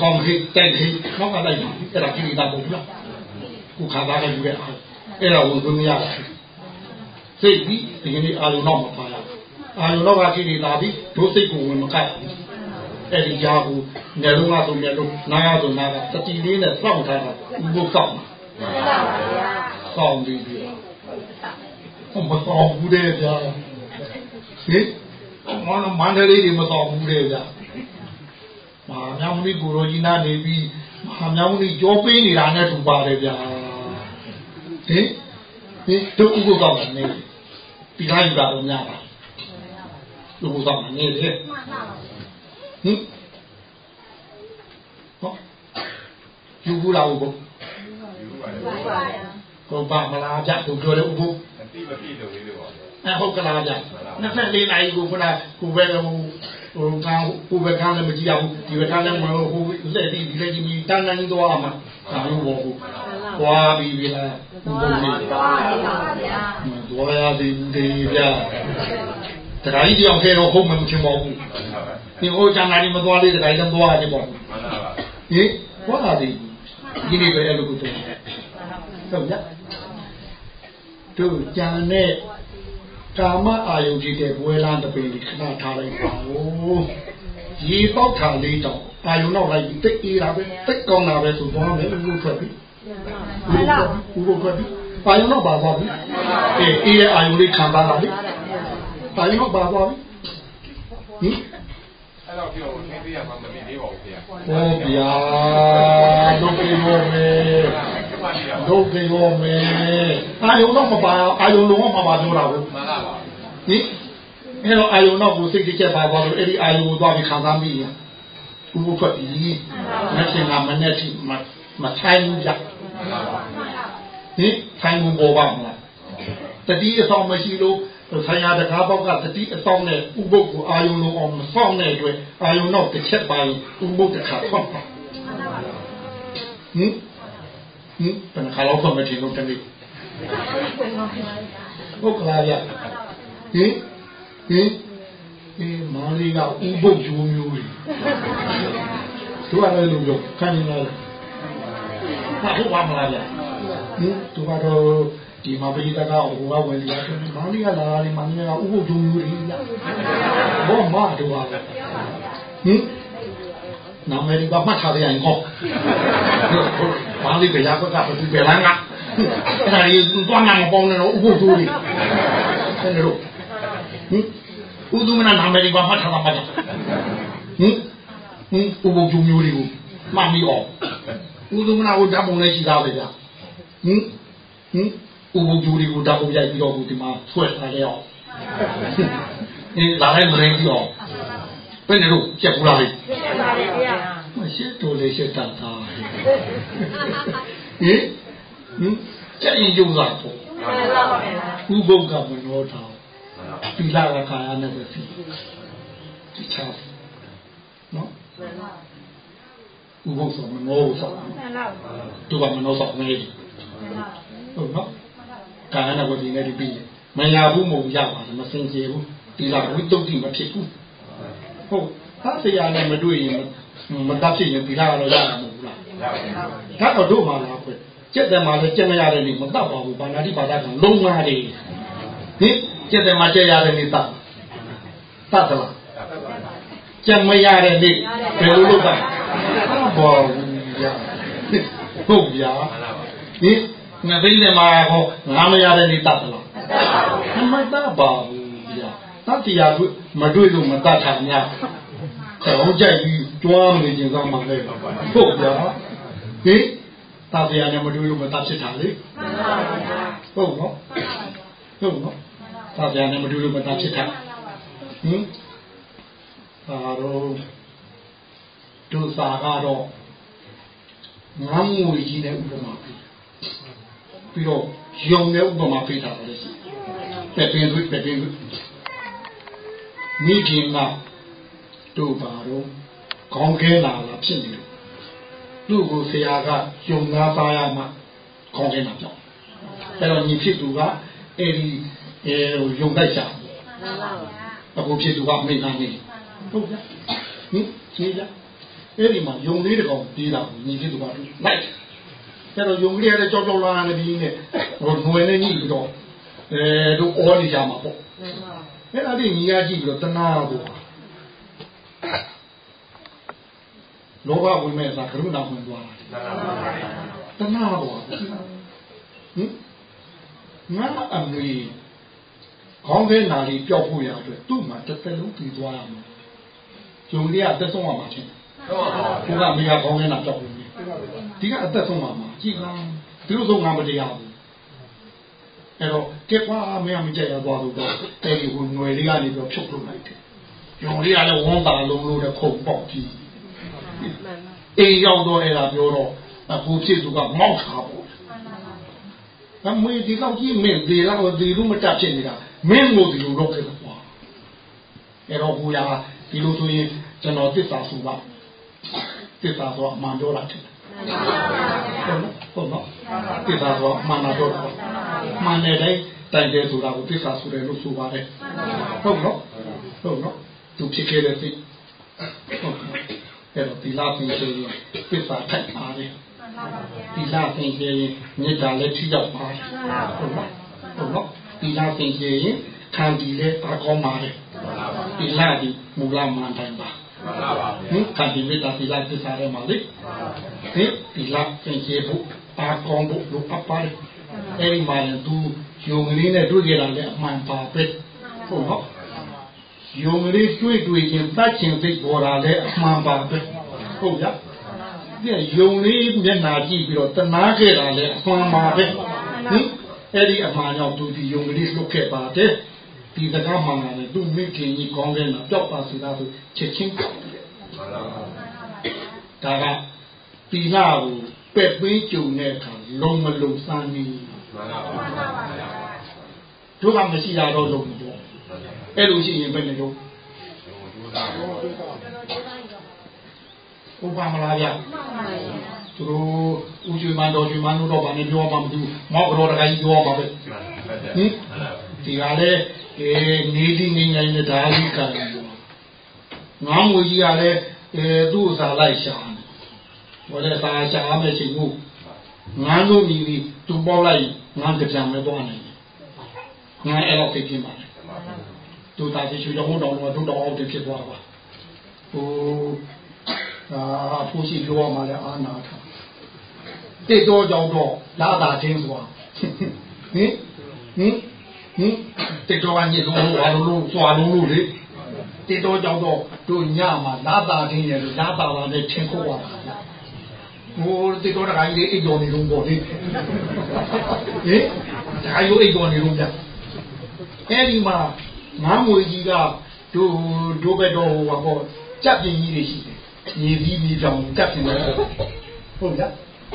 ကောင်းခိတိုက်ခိနောက်ကလိုက်အဲ့ဒါကိလေသာပုံလားကိုခါသားလည်းယူတဲ့အားအဲ့ဒါဝင်ခွင့်မရဘူးစိတ်ပြီးဒီကနေ့အာယုံတော့မပါရအာယုံတော့ကကိလေသာပြီးဒုစိတ်ကိုဝင်မကတ်ဘူး အဲ့ဒီကြားကိုညလုံးကဆိုညလုံးနားကဆိုနားကတတိလေးနဲ့စောင့်ထားတာဥပုကောက်မှာစောင့်ပြီးပြီးဟောမစောင့်ဘူးတဲ့ဗျာဟင်မနမန္တလေးတွေမစောင့်ဘူးတဲ့ဗျာမဟာမြောင်မင်းကိုရိုကြီးနာနေပြီးမဟာမြောင်မင်းကြောပေးနေတာနဲ့တူပါတယ်ဗျာဟင်ဟင်တို့ဥပုကောက်ကနေပြီးသားယူတာတော့များပါဥပုကောက်ကနေတယ် ဟင်ဟောယူဘူးလားဥပုကိုပါမလားကြသူပြောတယ်ဥပုအတိမပြည့်စုံလေးတွေပေါ့အဲဟုတ်ကလားဗျ24နာရီကိုခုနကိုပဲဟိုဟိုကကိုပဲကလည်းမကြည့်ရဘူးဒီဘက်ကလည်းမဟိုလက်ဒီဒီလက်ကြီးတန်းတန်းသွားမှာဒါလို့ပေါ့ဘူးသွားပြီးပြီလားဘုံကြီးသွားရသည်ဒီဗျာတခါကြီးကြောင်ခဲတော့ဟုတ်မှမချင်ပါဘူး ဒီဟိုကျန်တာဒီမသွားလေးတခါကြီးတော့သွားရတယ်ပေါ့မှန်ပါပါဟင်သွားရသည်ဒီနေ့ပဲအဲ့လိုကိုတော့ဟုတ်ကြတို့ကြံတဲ့ကာမအာယုန်ကြီးတဲ့ဘွဲလန်းတပင်ခဏထားလိုက်ပါဦးရေပေါက်ခါလေးတော့အာယုန်တော့လိုက်တိတ်အေးတာပဲတိတ်ကောင်းတာပဲဆိုသွားမယ်ဦးထွက်ပြီဦးထွက်ပြီအာယုန်တော့ပါသွားပြီအေးအေးရဲ့အာယုန်လေးခံပါလားလေအာယုန်တော့ပါသွားပြီဟင် အဲ့တော့ပြောသိသိရမှမမြင်သေးပါဘူးခင်ဗျာဟောဗျာဒုက္ခရောမေကျမကြည့်ရပါဒုက္ခရောမေအာယုံတော့မပါအာယုံလုံးဝမပါပြောတာဘူးမှန်ပါပါဟင်အဲ့တော့အာယုံတော့ကိုစိတ်တစ်ချက်ပါသွားလို့အဲ့ဒီအာယုံကိုသွားပြီးခံစားမိရင်ဥပုထွက်ပြီးမချင်တာမနဲ့တိမမဆိုင်ဘူးဗျမှန်ပါပါဟင်ဆိုင်ဘူးပေါ်ပါမလားတတိအဆောင်မရှိလို့ ဆိုင်ရာတကားပေါက်ကတတိအဆောင်နဲ့ဥပုပ်ကိုအာယုံလုံးအောင်မဆောင်တဲ့အတွက်အာယုံတော့တစ်ချက်ပါရင်ဥပုပ်တစ်ခါထွက်ပါဟင်ဟင်ဘယ်နှခါလောက်ဖွင့်မထင်လို့တနေ့ဟုတ်ကလားဗျဟင်ဟင်ဒီမာလီကဥပုပ်ဂျိုးမျိုးတွေသူကလည်းလို့ပြောခံနေလားဟာဟုတ်ပါမလားဗျဟင်သူကတော့ ဒီမှာပိတကဟိုကဝင်လာတယ်မာလီကလာတယ်မာလီကဥပုပ်ဂျိုးမျိုးတွေဗျဘောမတို့ပါပဲဟင်နာမည်ကမှတ်ထားရရင်ကောမာလီကရပါကပူပဲလားငါအဲ့ဒါကြီးသွားနာမပေါင်းနဲ့တော့ဥပုပ်ဂျိုးတွေဆင်းလို့ဟင်ဥဒုမနာနာမည်ကမှတ်ထားတာမှတ်တာဟင်ဟင်ဥပုပ်ဂျိုးမျိုးတွေကိုမှတ်ပြီးအောင်ဥဒုမနာကိုဓာတ်ပုံနဲ့ရှိသားပဲဗျဟင်ဟင် ဥပုပ်ဂျိုးတွေကိုဓာတ်ပုံရိုက်ပြီးတော့ဒီမှာဆွဲထားရအောင်အင်းလာလိုက်မရင်းပြီးအောင်ဘယ်နဲ့လို့ချက်ဘူးလားလေမရှိတော့လေရှက်တာသားဟင်ဟင်ကြည့်ရင်ယုံတာပေါ့ဥပုပ်ကမနောထောင်သီလကကာယနဲ့ပဲဖြစ်ဒီချာနော်ဥပုပ်ဆိုမနောဆိုသူကမနောဆိုနေတယ်ဟုတ်နော် ကာယနဲ့ဝတိနဲ့ဒီပြီးမရဘူးမဟုတ်ရပါတယ်မစင်ကြယ်ဘူးဒီလာဝိတုဒ္ဓိမဖြစ်ဘူးဟုတ်သားစရာနဲ့မတွေ့ရင်မတတ်ဖြစ်ရင်ဒီလာကတော့ရတာမဟုတ်ဘူးလားရပါဘူးဒါတော့တို့မှလားခွကျက်တယ်မှာလည်းကျက်မရတဲ့နေ့မတတ်ပါဘူးဘာနာတိဘာသာကလုံးဝတယ်ဟင်ကျက်တယ်မှာကျက်ရတဲ့နေ့တတ်တတ်သလားကျက်မရတဲ့နေ့ဘယ်လိုလုပ်တာဘောဘူးရဟုတ်ဗျာမှန်ပါပါဟင် ငါသိနေမှာဟောငါမရတဲ့နေ့တတ်သလားမတတ်ပါဘူးဗျာတတ်တရားတွေ့မတွေ့လို့မတတ်တာများဟောကြိုက်ပြီးတွားမနေခြင်းကောင်းပါလေဟုတ်ဗျာဟင်သာဆရာနဲ့မတွေ့လို့မသားဖြစ်တာလေမှန်ပါဗျာဟုတ်နော်ဟုတ်နော်သာဆရာနဲ့မတွေ့လို့မသားဖြစ်တာဟင်ဒါတော့ဒုစာကတော့ငမ်းငွေကြီးတဲ့ဥပမာပြီး ပြီးတော့ယုံတဲ့ဥပမာပေးတာလည်းရှိတယ်ပင်သွေးပင်သွေးမိခင်ကတို့ပါတော့ခေါင်းခဲလာလာဖြစ်နေလို့သူ့ကိုဆရာကယုံသားပါရမှခေါင်းခဲလာကြောက်အဲ့တော့ညီဖြစ်သူကအဲ့ဒီအဲယုံတိုက်ချာမှန်ပါဗျာအခုဖြစ်သူကမိသားနေဟုတ်ကြဟင်ရှင်းကြအဲ့ဒီမှာယုံလေးတကောင်ပြေးလာညီဖြစ်သူကလိုက် အဲ့တော့ယုံလေးရတဲ့ကြောက်ကြောက်လာနေပြီးနဲ့ဟိုຫນွယ်နဲ့ညှိပြီးတော့အဲတို့အော်နေကြမှာပေါ့မှန်ပါအဲ့ဒါဒီညီရကြည့်ပြီးတော့တနာကိုလောဘဝင်မဲ့သာကရုဏာဝင်သွားတာမှန်ပါဗျာတနာတော့ဟင်ငါအမေခေါင်းထဲနာလေးပျောက်ဖို့ရအတွက်သူ့မှာတစ်သက်လုံးပြီးသွားရမှာဂျုံလေးကသက်ဆုံးရမှာချင်းဟုတ်ပါခုဗျာကမေကခေါင်းထဲနာပျောက်လို့ ဒီကအသက်ဆုံးပါမှာကြည့်လားဒီလိုဆုံးငါမတရားဘူးအဲ့တော့ကဲကွာမင်းမကြိုက်ရသွားလို့တော့တဲ့ဒီဟိုຫນွယ်လေးကနေပြီးဖြုတ်ထုတ်လိုက်တယ်ဂျုံလေးကလည်းဝမ်းပါလုံးလို့တဲ့ခုန်ပေါက်ကြည့်မှန်ပါအိမ်ရောက်တော့အဲ့ဒါပြောတော့အခုဖြစ်သူကမောက်ထားပေါ့အမေဒီတော့ကြီးမင်းဒီတော့ဒီလိုမတတ်ဖြစ်နေတာမင်းကိုဒီလိုလုပ်ခဲ့ကွာအဲ့တော့ဟိုရဒီလိုဆိုရင်ကျွန်တော်တစ္ဆာဆိုပါ တစ္ဆာဆိုအမှန်ပြောတာဖြစ်တယ်ဟုတ်နော်ဟုတ်နော်တစ္ဆာဆိုအမှန်တော့တော့မှန်တဲ့တိုင်းတိုင်တယ်ဆိုတာကိုတစ္ဆာဆိုတယ်လို့ဆိုပါတယ်ဟုတ်နော်ဟုတ်နော်သူဖြစ်ခဲ့တဲ့စိတ်ဟုတ်နော်အဲ့တော့ဒီလာပင်ဆိုရင်တစ္ဆာထိုက်ပါတယ်ဒီလာပင်ဆိုရင်မေတ္တာလည်းထိရောက်ပါတယ်ဟုတ်နော်ဟုတ်နော်ဒီလာပင်ဆိုရင်ခံဒီလည်းအကောင်းပါတယ်ဒီလာဒီမူလာမှန်တိုင်းပါ မှန်ပါဗျာဟင်ခံဒီမေတ္တာဒီလာသစ္စာထဲမှာလေဟင်ဒီလာပင်ကျေဖို့အကောင်းဖို့လို့အပ်ပါတယ်အဲ့ဒီမှာရင်သူယုံကလေးနဲ့တွေ့ကြတာလည်းအမှန်ပါပဲဟုတ်နော်ယုံကလေးတွေ့တွေ့ချင်းတတ်ချင်းသိပေါ်လာလည်းအမှန်ပါပဲဟုတ်ကြဒီယုံလေးမျက်နာကြည့်ပြီးတော့တနာခဲ့တာလည်းအမှန်ပါပဲဟင်အဲ့ဒီအမှန်ကြောင့်သူဒီယုံကလေးလွတ်ခဲ့ပါတယ် ဒီစကားမှန်တယ်သူမိခင်ကြီးကောင်းတဲ့မှာပျောက်ပါစေလားဆိုချက်ချင်းပြောက်တယ်မှန်ပါဗျာဒါကတီလာကိုပက်ပေးကြုံတဲ့အခါလုံးမလုံးစမ်းနေမှန်ပါဗျာတို့ကမရှိရတော့လုံးမပေါ့အဲ့လိုရှိရင်ဘယ်နဲ့တော့ဒုသားဘောဥပမာလားဗျသူတို့ဦးကျွေးမန်တော်ကျွေးမန်တို့တော့ဗာနေပြောမှမသိဘူးမောက်ကတော့တခါကြီးပြောပါပဲမှန်ပါဗျာဟင် ဒီကလည်းအဲနေဒီနေငိုင်းနဲ့ဒါလေးကံငါမွေကြီးကလည်းအဲသူ့စာလိုက်ရှာတယ်ဘာလဲစာရှာမယ်ချိန်ကိုငါတို့မိပြီးသူပေါက်လိုက်ငါကြံမဲ့တော့နိုင်တယ်ငါအဲ့တော့သိပြင်းပါတယ်သူတာစီချူကြောင့်တော့တော့တော့အောက်တဖြစ်သွားတာပါဟိုအာဖိုးရှိလောမှလည်းအာနာထားတိတ်တော့ကြောင့်တော့လာတာချင်းသွားဟင်ဟင် ဟင်တိတ်တော့ညစ်လို့ဟာလို့သွားလို့လေတိတ်တော့ကြောင့်တော့တို့ညမှာလာတာချင်းရဲ့လာတာပါနဲ့ထင်ခိုးရတာဟိုတိတ်တော့တခါကြီးအိတ်တော်နေလုံးပေါ့လေဟင်တခါကြီးအိတ်တော်နေလုံးပြအဲ့ဒီမှာငါးမွေကြီးကတို့တို့ဘက်တော့ဟိုပါပေါ့ကြက်ပြင်းကြီးတွေရှိတယ်ညီပြီးပြီးကြောင်ကြက်ပြင်းတယ်ဟုတ်ကြ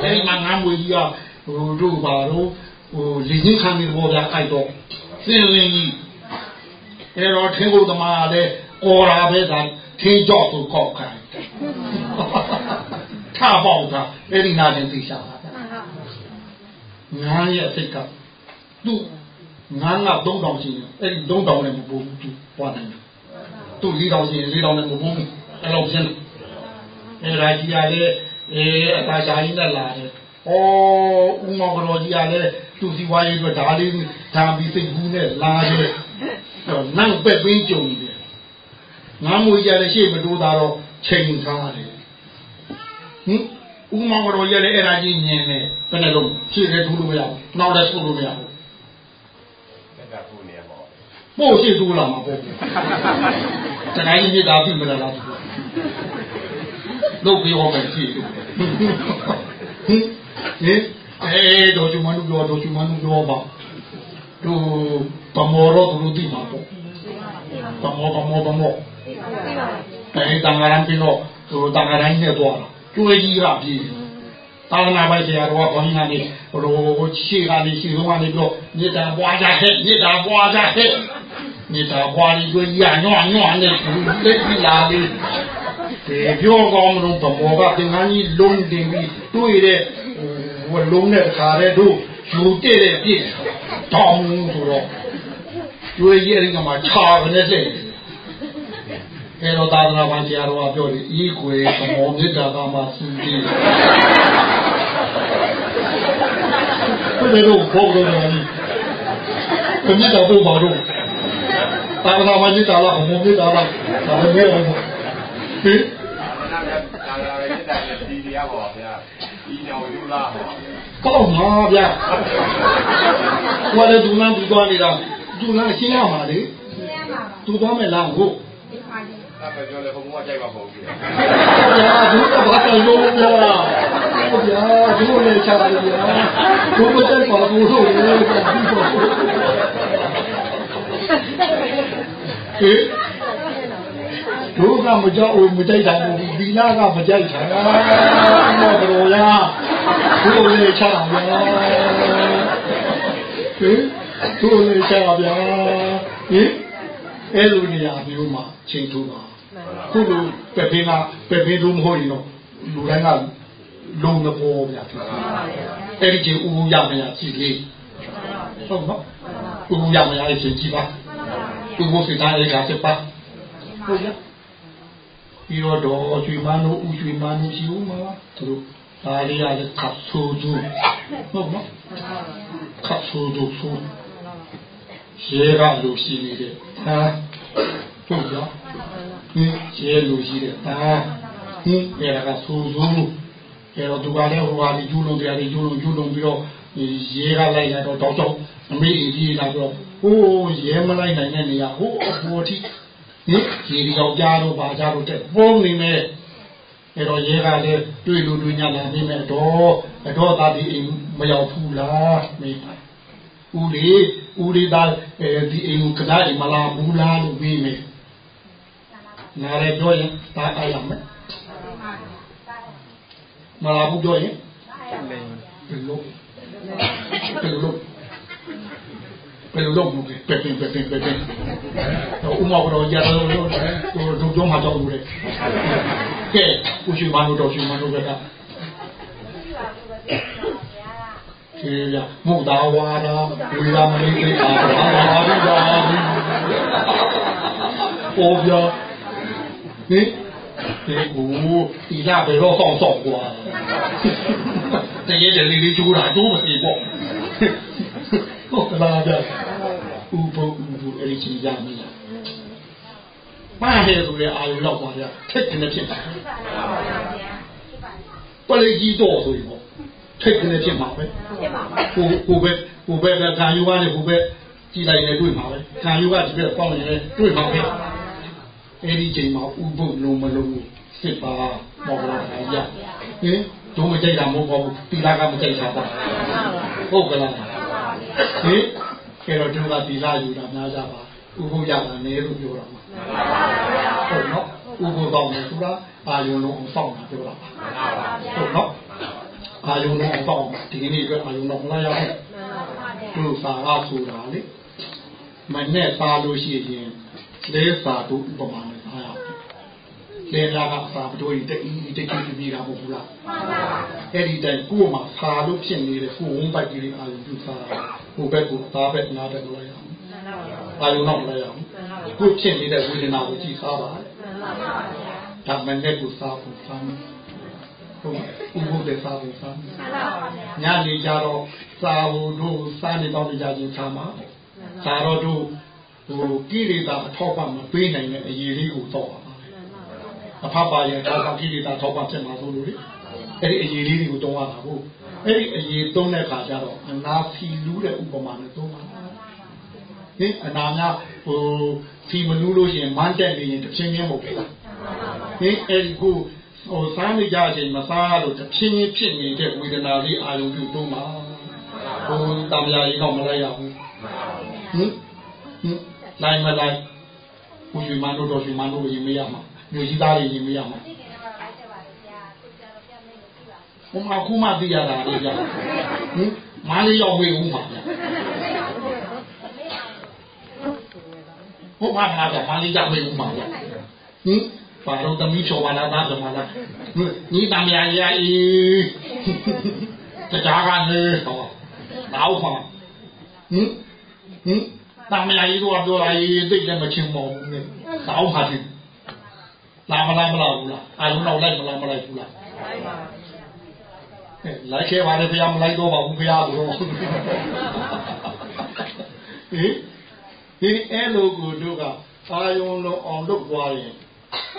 အဲ့ဒီမှာငါးမွေကြီးကဟိုတို့ပါတော့ဟိုလင်းချင်းခံနေပေါ်ပြအိုက်တော့ စင်းလင်းကြီးအဲ့တော့ထင်းကုန်သမားကလည်းအော်ရာပဲဒါထင်းကြော့သူကောက်ခိုင်းထပေါက်တာအဲ့ဒီနာချင်းသိချတာငါးရဲ့အစိတ်ကသူ့ငါးငါ3000ရှိတယ်အဲ့ဒီ3000နဲ့မပို့ဘူးသူပွားတယ်သူ့4000ရှိရင်4000နဲ့မပို့ဘူးအဲ့လိုဖြစ်တယ်အဲ့ဒါကြီးကလည်းအဲအသာရှာရင်းနဲ့လာတယ်ဩဦးမောင်ကတော်ကြီးကလည်း သူ့စီဝါရေးအတွက်ဒါလေးဒါပြီးစိတ်ကူးနဲ့လာတယ်တော့နောက်ပက်ပင်းကြုံတယ်ငါမွေကြတဲ့ရှေ့မတိုးတာတော့ချိန်ထားတယ်ဟင်ဦးမောင်ကတော်ကြီးလည်းအဲ့ဒါကြီးညင်တယ်ဘယ်နဲ့လုံးရှေ့လည်းထိုးလို့မရဘူးနောက်လည်းထိုးလို့မရဘူးတက်တာဖို့နေပါပို့ရှိတူလာမှာပေါ့တခါကြီးမြေတာပြီမလားလားသူလုတ်ပြီးဟောမယ်ရှိဟင်ဟင် အဲတော့ကျွမနုပြောတော့ကျွမနုပြောပါတို့ဗမောတော့သူတို့သိမှာပေါ့ဗမောဗမောဗမောအဲတန်ဃာရန်ပြီးတော့သူတန်ဃာရန်နဲ့တော့ကျွေးကြီးကပြီးသာသနာပိုင်ဆရာတော်ကခေါင်းကြီးကနေဟိုရှေ့ကနေရှေ့ဆုံးကနေပြီးတော့မြေတာပွားကြဟဲ့မြေတာပွားကြဟဲ့မြေတာပွားပြီးတော့ရညွန့်ညွန့်နဲ့သူလက်ပြီးလာလေးဒီပြောကောင်းမလို့ဗမောကသင်္ကန်းကြီးလုံးတင်ပြီးတွေ့တဲ့ ဟိုလုံးနဲ့ခါတဲ့တို့ယူတဲ့တဲ့ပြည့်တောင်းဆိုတော့ကျွေးရဲ့ကမှခြာကနေစိတ်အဲတော့သာသနာ့ဘာဆရာတော်ကပြောတယ်ဤခွေသမောမေတ္တာကမှစင်ကြည်ဘယ်လိုဘောလို့လဲဘယ်မြတ်တော်ဘုရားတို့သာသနာ့ဘာမေတ္တာလားဘုံမေတ္တာလားဒါလည်းမဟုတ်ဘူးဟင် သာသနာ့ရဲ့တာရဲ့ဒီတရားပါဗျာဒီညောင်ယူလားဟောကောင်းပါဗျာကိုယ်လည်းသူလမ်းသူသွားနေတာသူလမ်းရှင်းရမှာလေသူသွားမယ်လားဟုတ်အဲ့ဒါပြောလေဘုံကကြိုက်ပါပေါ့ဗျာဗျာသူကဘာတော်လို့ဗျာဟုတ်ဗျာသူလည်းချတယ်ဗျာသူမတက်ပါဘူးလို့လေဗျာဟေး တို့ကမကြောက်ဘူးမကြိုက်တာဘူးဒီနာကမကြိုက်တာမောတော်ရတို့လည်းချတာဗျာဟေးတို့လည်းချတာဗျာဟေးအဲ့လိုနေရာမျိုးမှာချိန်ထူပါခုလိုပဲပင်ကပဲပင်တို့မဟုတ်ရင်တော့လူတိုင်းကလုံနေပေါ်ဗျာအဲ့ဒီချိန်ဦးရမရကြည့်လေဟုတ်နော်ဦးရမရရဲ့ချိန်ကြည့်ပါဦးဘုရားရဲ့ကစစ်ပါဟုတ်ရ ပြီးတော့တော့ကျွေးမနိုးဦးကျွေးမနိုးရှိဦးမှာသူတို့ဒါလေးရတဲ့ခတ်ဆိုးသူဟုတ်နော်ခတ်ဆိုးသူဆိုရေကလူရှိနေတဲ့ဟာဟုတ်ကြဟင်းရေလူရှိတဲ့ဟာဟင်းရေကဆိုးသူအဲတော့သူကလည်းဟိုဟာဒီကျူးလုံးတရားတွေကျူးလုံးကျူးလုံးပြီးတော့ရေကလိုက်ရတော့တောက်တောက်အမေကြီးလာတော့ဟိုးရဲမလိုက်နိုင်တဲ့နေရာဟိုးအပေါ်ထိ ဟင်ရေဒီကောင်ကြားတော့ပါကြားတော့တဲ့ပုံနေမယ်အဲ့တော့ရဲကလည်းတွေ့လို့တွေ့ညလာနေမယ်တော့အတော့သားဒီအိမ်မရောက်ဘူးလားမေးပါဦးလေးဦးလေးသားအဲဒီအိမ်ကိုခဏအိမ်မလာဘူးလားလို့မေးမယ်နားရပြောရင်ဒါအားရမယ်မလာဘူးပြောရင်ဘယ်လိုဘယ်လိုဘ ယ်လိုလုပ်ဘူးပဲပင်ပင်ပင်ပင်ပင်တော့ဥမာကတော့ကြာတော့တော့ဒုံဒုံမှာတော့လို့လေကဲဦးရှိမနိုတော့ရှိမနိုပဲကကျေရမုတ်သားဝါဒဝေလာမလေးသိတာဘာသာပြီးပါဘူးပေါ်ပြဟင်ဒီကိုဒီလာဘယ်တော့ဆောင်ဆောင်ကွာတကယ်တည်းလေးလေးကျိုးတာကျိုးမသိပေါ့ဟုတ်လားဗျာ ဥပုပ်ဥပုပ်အဲ့ဒီချင်းရမလားပါဟဲဆိုတဲ့အာရုံလောက်ပါဗျာထက်ကနေဖြစ်တာပလိကြီးတော့ဆိုရင်ပေါ့ထက်ကနေဖြစ်မှာပဲဟိုဟိုပဲဟိုပဲကခံယူကနေဟိုပဲကြည်လိုက်နေတွေ့မှာပဲခံယူကဒီဘက်ပေါက်နေတွေ့မှာပဲအဲ့ဒီချိန်မှာဥပုပ်လုံးမလုံးစစ်ပါပေါ်လာတာရဟင်တို့မကြိုက်တာမဟုတ်ဘူးတီလာကမကြိုက်တာပါဟုတ်ကလားဟင်အဲ့ တော့တို့ကတီလာယူတာများကြပါဥပုပ်ရတာနေလို့ပြောတာမှာဟုတ်နော်ဥပုပ်တော့မယ်ဆိုတာအာယုံလုံးအောင်စောင့်တာပြောတာပါဟုတ်နော်အာယုံလုံးအောင်စောင့်ဒီနေ့အတွက်အာယုံတော့မလာရဘူးတို့စာရဆိုတာလေမနဲ့ပါလို့ရှိရင်လေးစာတို့ဥပမာနဲ့အားရ လေလာကစာပတိုးရင်တအီတကြီးပြပြတာမဟုတ်ဘူးလားအဲ့ဒီတိုင်ကိုယ်မှာစာလို့ဖြစ်နေတဲ့ကိုယ်ဝန်းပိုက်ကြီးအာယုံပြုစာဟိုဘက်ကိုသားဘက်နားဘက်ကိုလိုက်ရအောင်အာယုံတော့မလိုက်ရအောင်ကိုယ်ဖြစ်နေတဲ့ဝေဒနာကိုကြည့်စားပါဒါမနဲ့ကိုစားဖို့စမ်းဟုတ်ဥပုဒေစားဖို့စမ်းညနေကြတော့စာဘူးတို့စားနေတော့ကြခြင်းချာမှာစာတော့တို့ဟိုကိရိတာအထောက်ပံ့မပေးနိုင်တဲ့အရေးလေးကိုတော့ပါ အဖပါရဲ့ထောက်ပံ့ကိရိတာထောက်ပံ့ဖြစ်မှာဆိုလို့လေအဲ့ဒီအရေးလေးတွေကိုတုံးရတာကိုအဲ့ဒီအရေးတုံးတဲ့ခါကျတော့အနာဖီလူးတဲ့ဥပမာနဲ့တုံးပါဟင်အနာများဟိုဖီမလူးလို့ရှိရင်မန်းတက်နေရင်တစ်ချင်းချင်းမဟုတ်ဘူးဟင်အဲ့ဒီကိုဟိုစားနေကြအချိန်မစားလို့တစ်ဖြည်းဖြည်းဖြစ်နေတဲ့ဝေဒနာလေးအာရုံပြုသုံးပါဟိုတမယာကြီးတော့မလိုက်ရဘူးဟင်ဟင်လိုက်မလိုက်ဘုရားမတို့တော်ရှင်မတို့ရင်မရမှာ မျိုးကြီးသားတွေရင်မရမှာဘုမခုမှသိရတာလေကြာဟင်မားလေးရောက်ဝေးဦးမှာဗျဘုမမှာတော့မားလေးရောက်ဝေးဦးမှာဗျဟင်ပါတော့တမီးချောပါလားသားတယ်မလားညီတမယာကြီးအေးတရားကနေတော့တော့ပါဟင်ဟင်တမယာကြီးတော့ပြောလာရေးသိတယ်မချင်းမောဘူးနဲ့တော့ပါချင်း လာမလားမလားဘူးလားအာလုံးတော့လိုက်မလားမလိုက်ဘူးလားလိုက်ခဲ့ပါလေဘုရားမလိုက်တော့ပါဘူးဘုရားကတော့ဟင်ဒီအဲ့လိုကိုတို့ကအာယုံလုံးအောင်လုပ်သွားရင်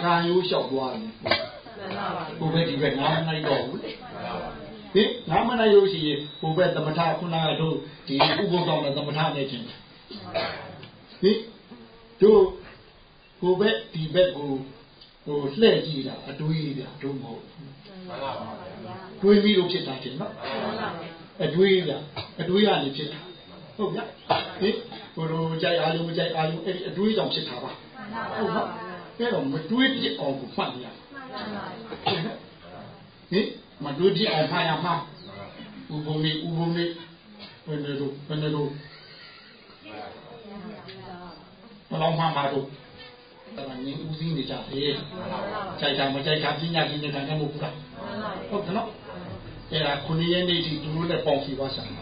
ခံရိုးလျှောက်သွားတယ်ဘုဘဲဒီဘက်ငါမနိုင်တော့ဘူးဟင်ငါမနိုင်လို့ရှိရင်ဘုဘဲသမထခုနကတို့ဒီဥပုသ်ဆောင်တဲ့သမထနဲ့ချင်းဟင်တို့ဘုဘဲဒီဘက်ကို ဟိုလှည့်ကြည့်တာအတွေးပြတို့မဟုတ်ဘူးတွေးပြီးတော့ဖြစ်တာချင်းနော်အတွေးပြအတွေးကနေဖြစ်တာဟုတ်ဗျဟင်ဘုလိုကြိုက်အားလုံးမကြိုက်အားလုံးအဲ့ဒီအတွေးကြောင့်ဖြစ်တာပါဟုတ်နော်အဲ့တော့မတွေးပြအောင်ကိုမှတ်ရဟင်မတွေးပြအောင်မှတ်ရမှာဥပုံလေးဥပုံလေးဘယ်လိုဘယ်လိုဘယ်လောက်မှမှာတော့ အဲ့ဒါငင်းဦးစင်းနေကြတယ်ကြိုက်တာမကြိုက်တာပညာရှင်တွေကလည်းမဟုတ်ဘူးလားဟုတ်တယ်နော်အဲ့ဒါခုနှစ်ရက်နေ့ထိသူတို့နဲ့ပေါင်းစီသွားဆိုင်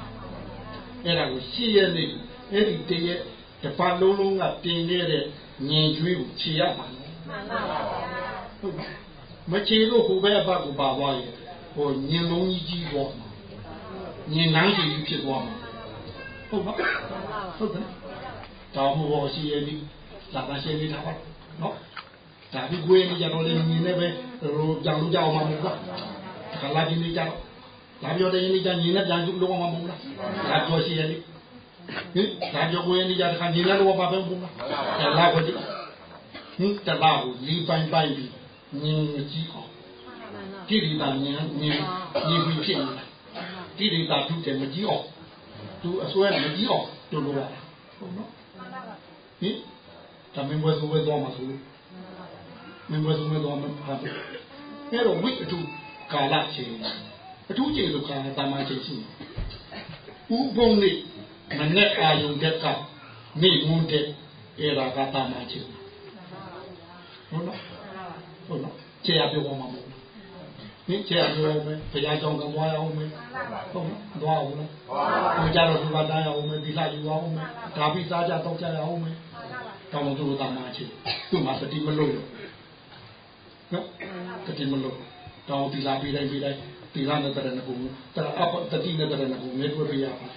အဲ့ဒါကိုရှစ်ရက်နေ့အဲ့ဒီတရက်တပတ်လုံးလုံးကတင်ခဲ့တဲ့ညင်ကျွေးကိုခြေရပါမယ်ဟုတ်ပါမခြေလို့ဟိုဘက်အပတ်ကိုပါသွားရင်ဟိုညင်လုံးကြီးကြီးသွားမှာညင်နှမ်းကြီးကြီးဖြစ်သွားမှာဟုတ်ပါဟုတ်တယ်တောင်းဖို့ရှိရသည်လာပါရှင်းနေတာပါ နော်ဒါဒီကိုယ်နေကြတော့လေမြင်နေပဲဟိုကြောင်လို့ကြောက်မှာမဟုတ်လားခလာကြီးနေကြတော့လာပြောတဲ့နေကြမြင်နေပြန်ကြည့်လို့မှာမဟုတ်လားဒါပြောရှိရသည်ဟင်ဒါကြောကိုယ်နေကြတဲ့ခါမြင်နေလို့ပါပဲမဟုတ်လားလာကိုကြည့်ဟင်တလားကိုလီပိုင်ပိုင်ပြီးမြင်ကြည့်အောင်ကြည့်ဒီတာမြင်မြင်မြင်ပြီးဖြစ်နေတာကြည့်ဒီတာထုတယ်မကြည့်အောင်သူအစွဲမကြည့်အောင်တို့လို့ရဟုတ်နော်ဟင် ဒါမင်းဘယ်ဆိုပဲသွားမှာဆိုမင်းဘယ်ဆိုပဲသွားမှာဟာအဲ့တော့ဝိအထုကာလချင်းအထူးကျေလို့ခါတာမချင်းရှိဥပုံနေမနဲ့အာယုန်တက်ကနေမွန်းတဲ့အဲ့ဒါကတာမချင်းဟုတ်နော်ဟုတ်နော်ကျေရပြောမှာမဟုတ်နင်းကျေရပြောမယ်ဘုရားကြောင့်ကသွားရအောင်မယ်ဟုတ်နော်သွားအောင်လားဟိုကြတော့သူကတားရအောင်မယ်ဒီလာယူအောင်မယ်ဒါပြီးစားကြတော့ကြရအောင်မယ် တောင်းတော့သူတို့တာမချင်းသူ့မှာစတိမလို့နော်စတိမလို့တောင်းဒီလာပြီးတိုင်းပြီးတိုင်းဒီလာနဲ့တရဏဂုံတရအပတတိနဲ့တရဏဂုံနဲ့တွေ့ပြရပါ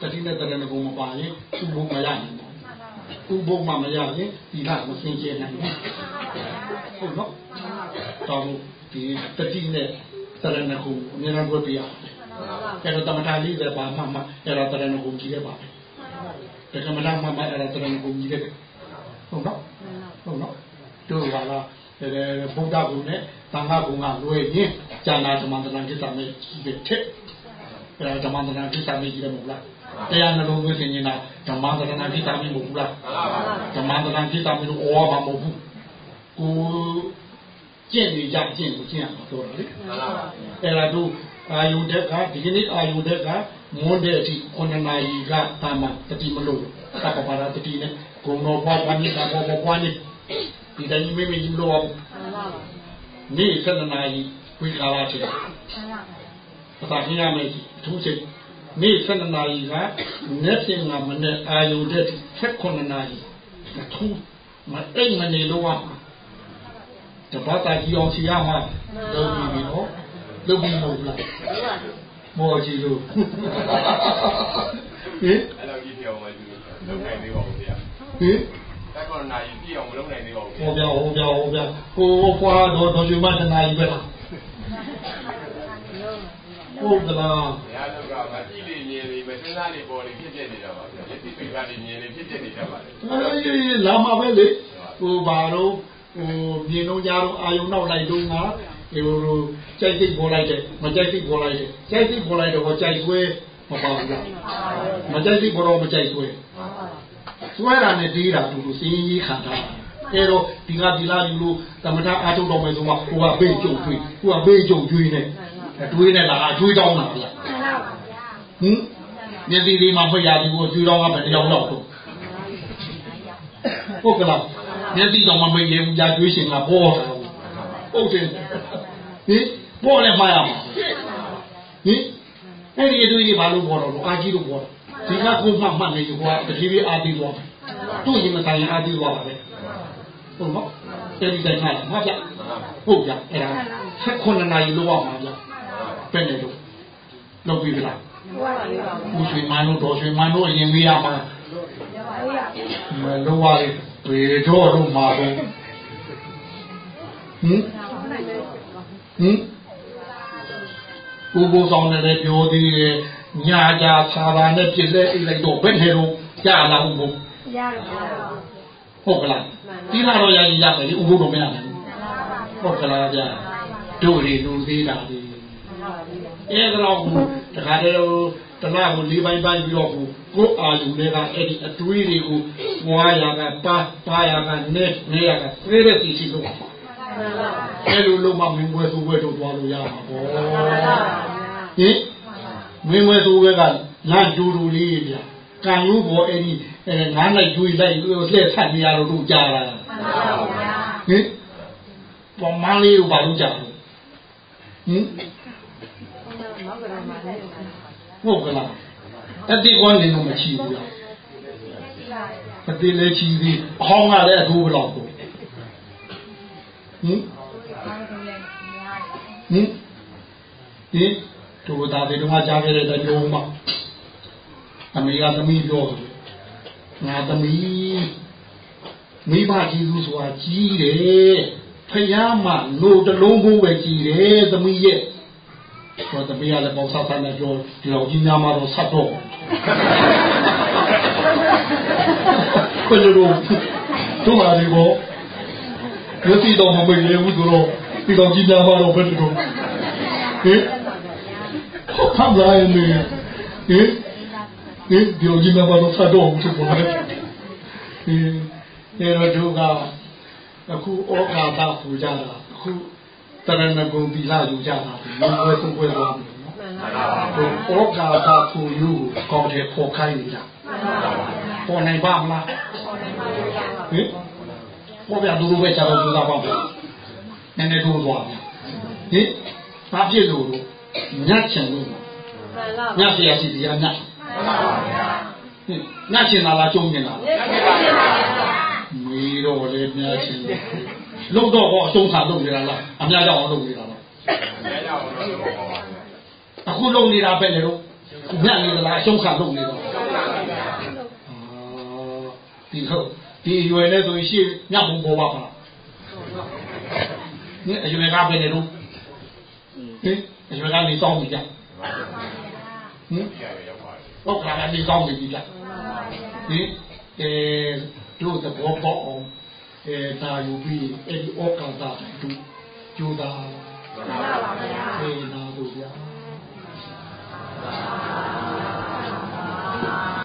တတိနဲ့တရဏဂုံမပါရင်သူ့ဘုံမရနိုင်ဘူးဥပုံမှမရရင်ဒီလာမစင်ကြယ်နိုင်ဘူးဟုတ်နော်တောင်းဒီတတိနဲ့တရဏဂုံအများအားတွေ့ပြရတယ်အဲ့တော့တမထာလေးပဲပါမှမှအဲ့တော့တရဏဂုံကြီးခဲ့ပါပဲ တကမလာမှမှအဲ့တော့တရဏဂုံကြီးခဲ့ဟုတ်နော်ဟုတ်နော်တို့ကလားအဲဗုဒ္ဓဂုံနဲ့သံဃာဂုံကလွယ်ရင်ဇာနာသမန္တနာကိစ္စမဲ့ကြီးတဲ့ထက်အဲသမန္တနာကိစ္စမဲ့ကြီးတယ်မဟုတ်လားတရားနှလုံးသွင်းနေတာဓမ္မန္တနာကိစ္စမဲ့မဟုတ်လားဓမ္မန္တနာကိစ္စမဲ့လို့ဩဝါမှာမဟုတ်ဘူးကိုကျင့်နေကြကျင့်ကိုကျင့်ရမှာတော့လေအဲ့ဒါတို့အာယုတက်ကဒီကနေ့အာယုတက်က မွန်းတဲ့အထိ9နာရီကတာမတတိမလို့သဗ္ဗပါရတတိနဲ့ဂုံတော်ပွားပွားနေတာပွားပွားပွားနေဒီတိုင်းမိမိကြီးလို့နေ့7နာရီဝိခါရချေပတာခင်းရမယ်အထူးစိတ်နေ့7နာရီကနေ့ပြင်ကမနေ့အာယုတက်7နာရီအထူးမအိမ်မနေလို့တပတ်တာကြီးအောင်စီရမှာလုပ်ပြီးပြီနော်လုပ်ပြီးမဟုတ်လား မော်ကြီးလို့ဟင်အဲ့လိုကြီးပြောင်းမှယူလုံးနိုင်သေးပါဘူးဗျာဟင်တက်ကောနာကြီးပြည့်အောင်မလုံးနိုင်သေးပါဘူးဟောပြဟောပြဟောပြဟိုကွာတော့တော်ကျွမတနာကြီးပဲလားဟုတ်ကလားဘုရားလောကမှာကြည့်နေမြင်နေမစဉ်းစားနေပေါ်နေဖြစ်ဖြစ်နေတာပါဗျာလက်ရှိပိတ်ကနေမြင်နေဖြစ်ဖြစ်နေတတ်ပါလေအေးလာမှာပဲလေဟိုဘာတော့ဟိုမြင်တော့ကြတော့အာယုံနောက်လိုက်တော့ငါ ဟိုကြိုက်စိတ်ပေါ်လိုက်တယ်မကြိုက်စိတ်ပေါ်လိုက်တယ်ကြိုက်စိတ်ပေါ်လိုက်တော့ကြိုက်ဆွဲမပါဘူးလားမကြိုက်စိတ်ပေါ်တော့မကြိုက်ဆွဲဆွဲတာနဲ့တေးတာတူတူစင်းကြီးခံတာအဲတော့ဒီကဒီလာယူလို့သမထအားထုတ်တော့မယ်ဆိုမှဟိုကဘေးကြုံကျွေးဟိုကဘေးကြုံကျွေးနဲ့တွေးနဲ့လားအကျွေးတောင်းတာဗျာဟင်မျက်စိလေးမှာဖွက်ရသည်ကိုကျွေးတောင်းကဘယ်တရားလောက်တော့ဟုတ်ကလားမျက်စိတော့မမေ့ရဘူးကြာကျွေးရှင်ကပေါ်တာ ဟုတ်တယ်ဟင်ပေါ်လဲမှားရမှာဟင်အဲ့ဒီအတွေ့အကြုံဘာလို့ပေါ်တော့အာကြီးလို့ပေါ်တာဒီကကိုမှမှတ်နေဟိုကတတိယအာပြီးသွားတယ်သူ့ရင်မဆိုင်အာပြီးသွားပါပဲဟုတ်နော်အဲ့ဒီတိုင်းမှာမှာဗျဟုတ်ဗျအဲ့ဒါ16နာရီလောက်အောင်ပါဗျပဲနေလို့လုပ်ပြီးလားဦးရွှေမန်းတို့တော်ရွှေမန်းတို့အရင်မေးရမှာမလို့ပါလေဘေတော့တို့မှာတော့ ဟင်ဟင်ဦးဘိုးဆောင်နဲ့ပြောသေးတယ်ညာကြဆာဘာနဲ့ပြည့်လဲအိတ်လိုက်တော့ဘယ်နဲ့တော့ကြာလာဦးဘိုးရတယ်ဟုတ်ကလားဒီလာတော့ရရင်ရတယ်လေဥပုဒ်တော့မရနိုင်ဘူးဟုတ်ကလားဗျာတို့တွေလူသေးတာဒီအဲဒါတော့တခါတည်းတလားကိုလေးပိုင်းပိုင်းပြီးတော့ကိုအာယူတွေကအဲ့ဒီအတွေးတွေကိုဝါရကပါပါရကနေနေရကသေတဲ့စီရှိလို့ အဲ့လိုလုံးမမင်းပွဲသူပွဲတို့သွားလို့ရမှာပေါ့ဟင်မင်းပွဲသူပွဲကလမ်းတူတူလေးဗျာကံလို့ပေါ်အဲ့ဒီအဲငါးလိုက်ကျွေးလိုက်လှည့်ဆက်နေရတော့တို့ကြားလာဟင်ပေါ်မလေးတို့ဘာလို့ကြားလို့ဟင်ဟုတ်ကလားအတိကောနေတော့မချီဘူးလားအတိလည်းချီသေးအဟောင်းကလည်းအထိုးဘလောက်တော့ ဟင်ဟင်ဟင်တို့ဒါတွေတော့ကြားခဲ့တဲ့တမျိုးမှအမေကသမီးပြောတယ်ငါသမီးမိဘကြီးစုဆိုတာကြီးတယ်ဖယားမလို့တလုံးဖို့ပဲကြီးတယ်သမီးရဲ့တော့သမီးကလည်းပေါ့ဆဆနဲ့ပြောဒီလောက်ကြီးများမှတော့ဆက်တော့ခွလို့တော့တို့ပါလေပေါ့ ရတိတော့မမေ့ရဘူးတို့တော့ဒီလောက်ကြီးများမှတော့ဘယ်လိုဟင်ဟုတ်ပါလားမေဟင်ဒီဒီလိုကြီးများမှတော့ဆက်တော့ဘူးပေါ့လေဒီနေတော့တို့ကအခုဩကာသပူကြတာအခုတရဏဂုံတိလာယူကြတာဒီလိုပဲသုံးပွဲသွားပြီနော်ဟိုဩကာသပူယူကောင်းတဲ့ပေါ်ခိုင်းနေတာပေါ်နိုင်ပါမလားဟင်ပေါ် ဟောဗျာတို့တို့ပဲခြားတော့ကြိုးစားပေါင်းနည်းနည်းတို့သွားပြီဟင်ဘာဖြစ်လို့လို့ညတ်ချင်လို့ညတ်ဆရာရှိတရားညတ်ပါဗျာညတ်ချင်တာလားကြုံနေတာလားညတ်ပါဗျာမီးတော့လေညတ်ချင်လုံတော့ဟောအတုံးခါလုံနေတာလားအများကြောင့်လုံနေတာလားအခုလုံနေတာပဲလေတော့ညတ်နေသလားအတုံးခါလုံနေတော့ဒီဟုတ် ဒီရွယ်နဲ့ဆိုရင်ရှေ့ညတ်ဘုံပေါ်ပါပါ你အရွယ်ကပဲလေတော့ဟင်အရွယ်ကနေတောင်းပြီကြဟင်ဟုတ်ကဲ့လည်းတောင်းပြီကြဟင်အဲတို့သဘောပေါက်အောင်အဲတာယူပြီးအဲ့ဒီဩကာသတို့ကြိုးစားမှန်ပါဗျာအေးနာတို့ဗျာ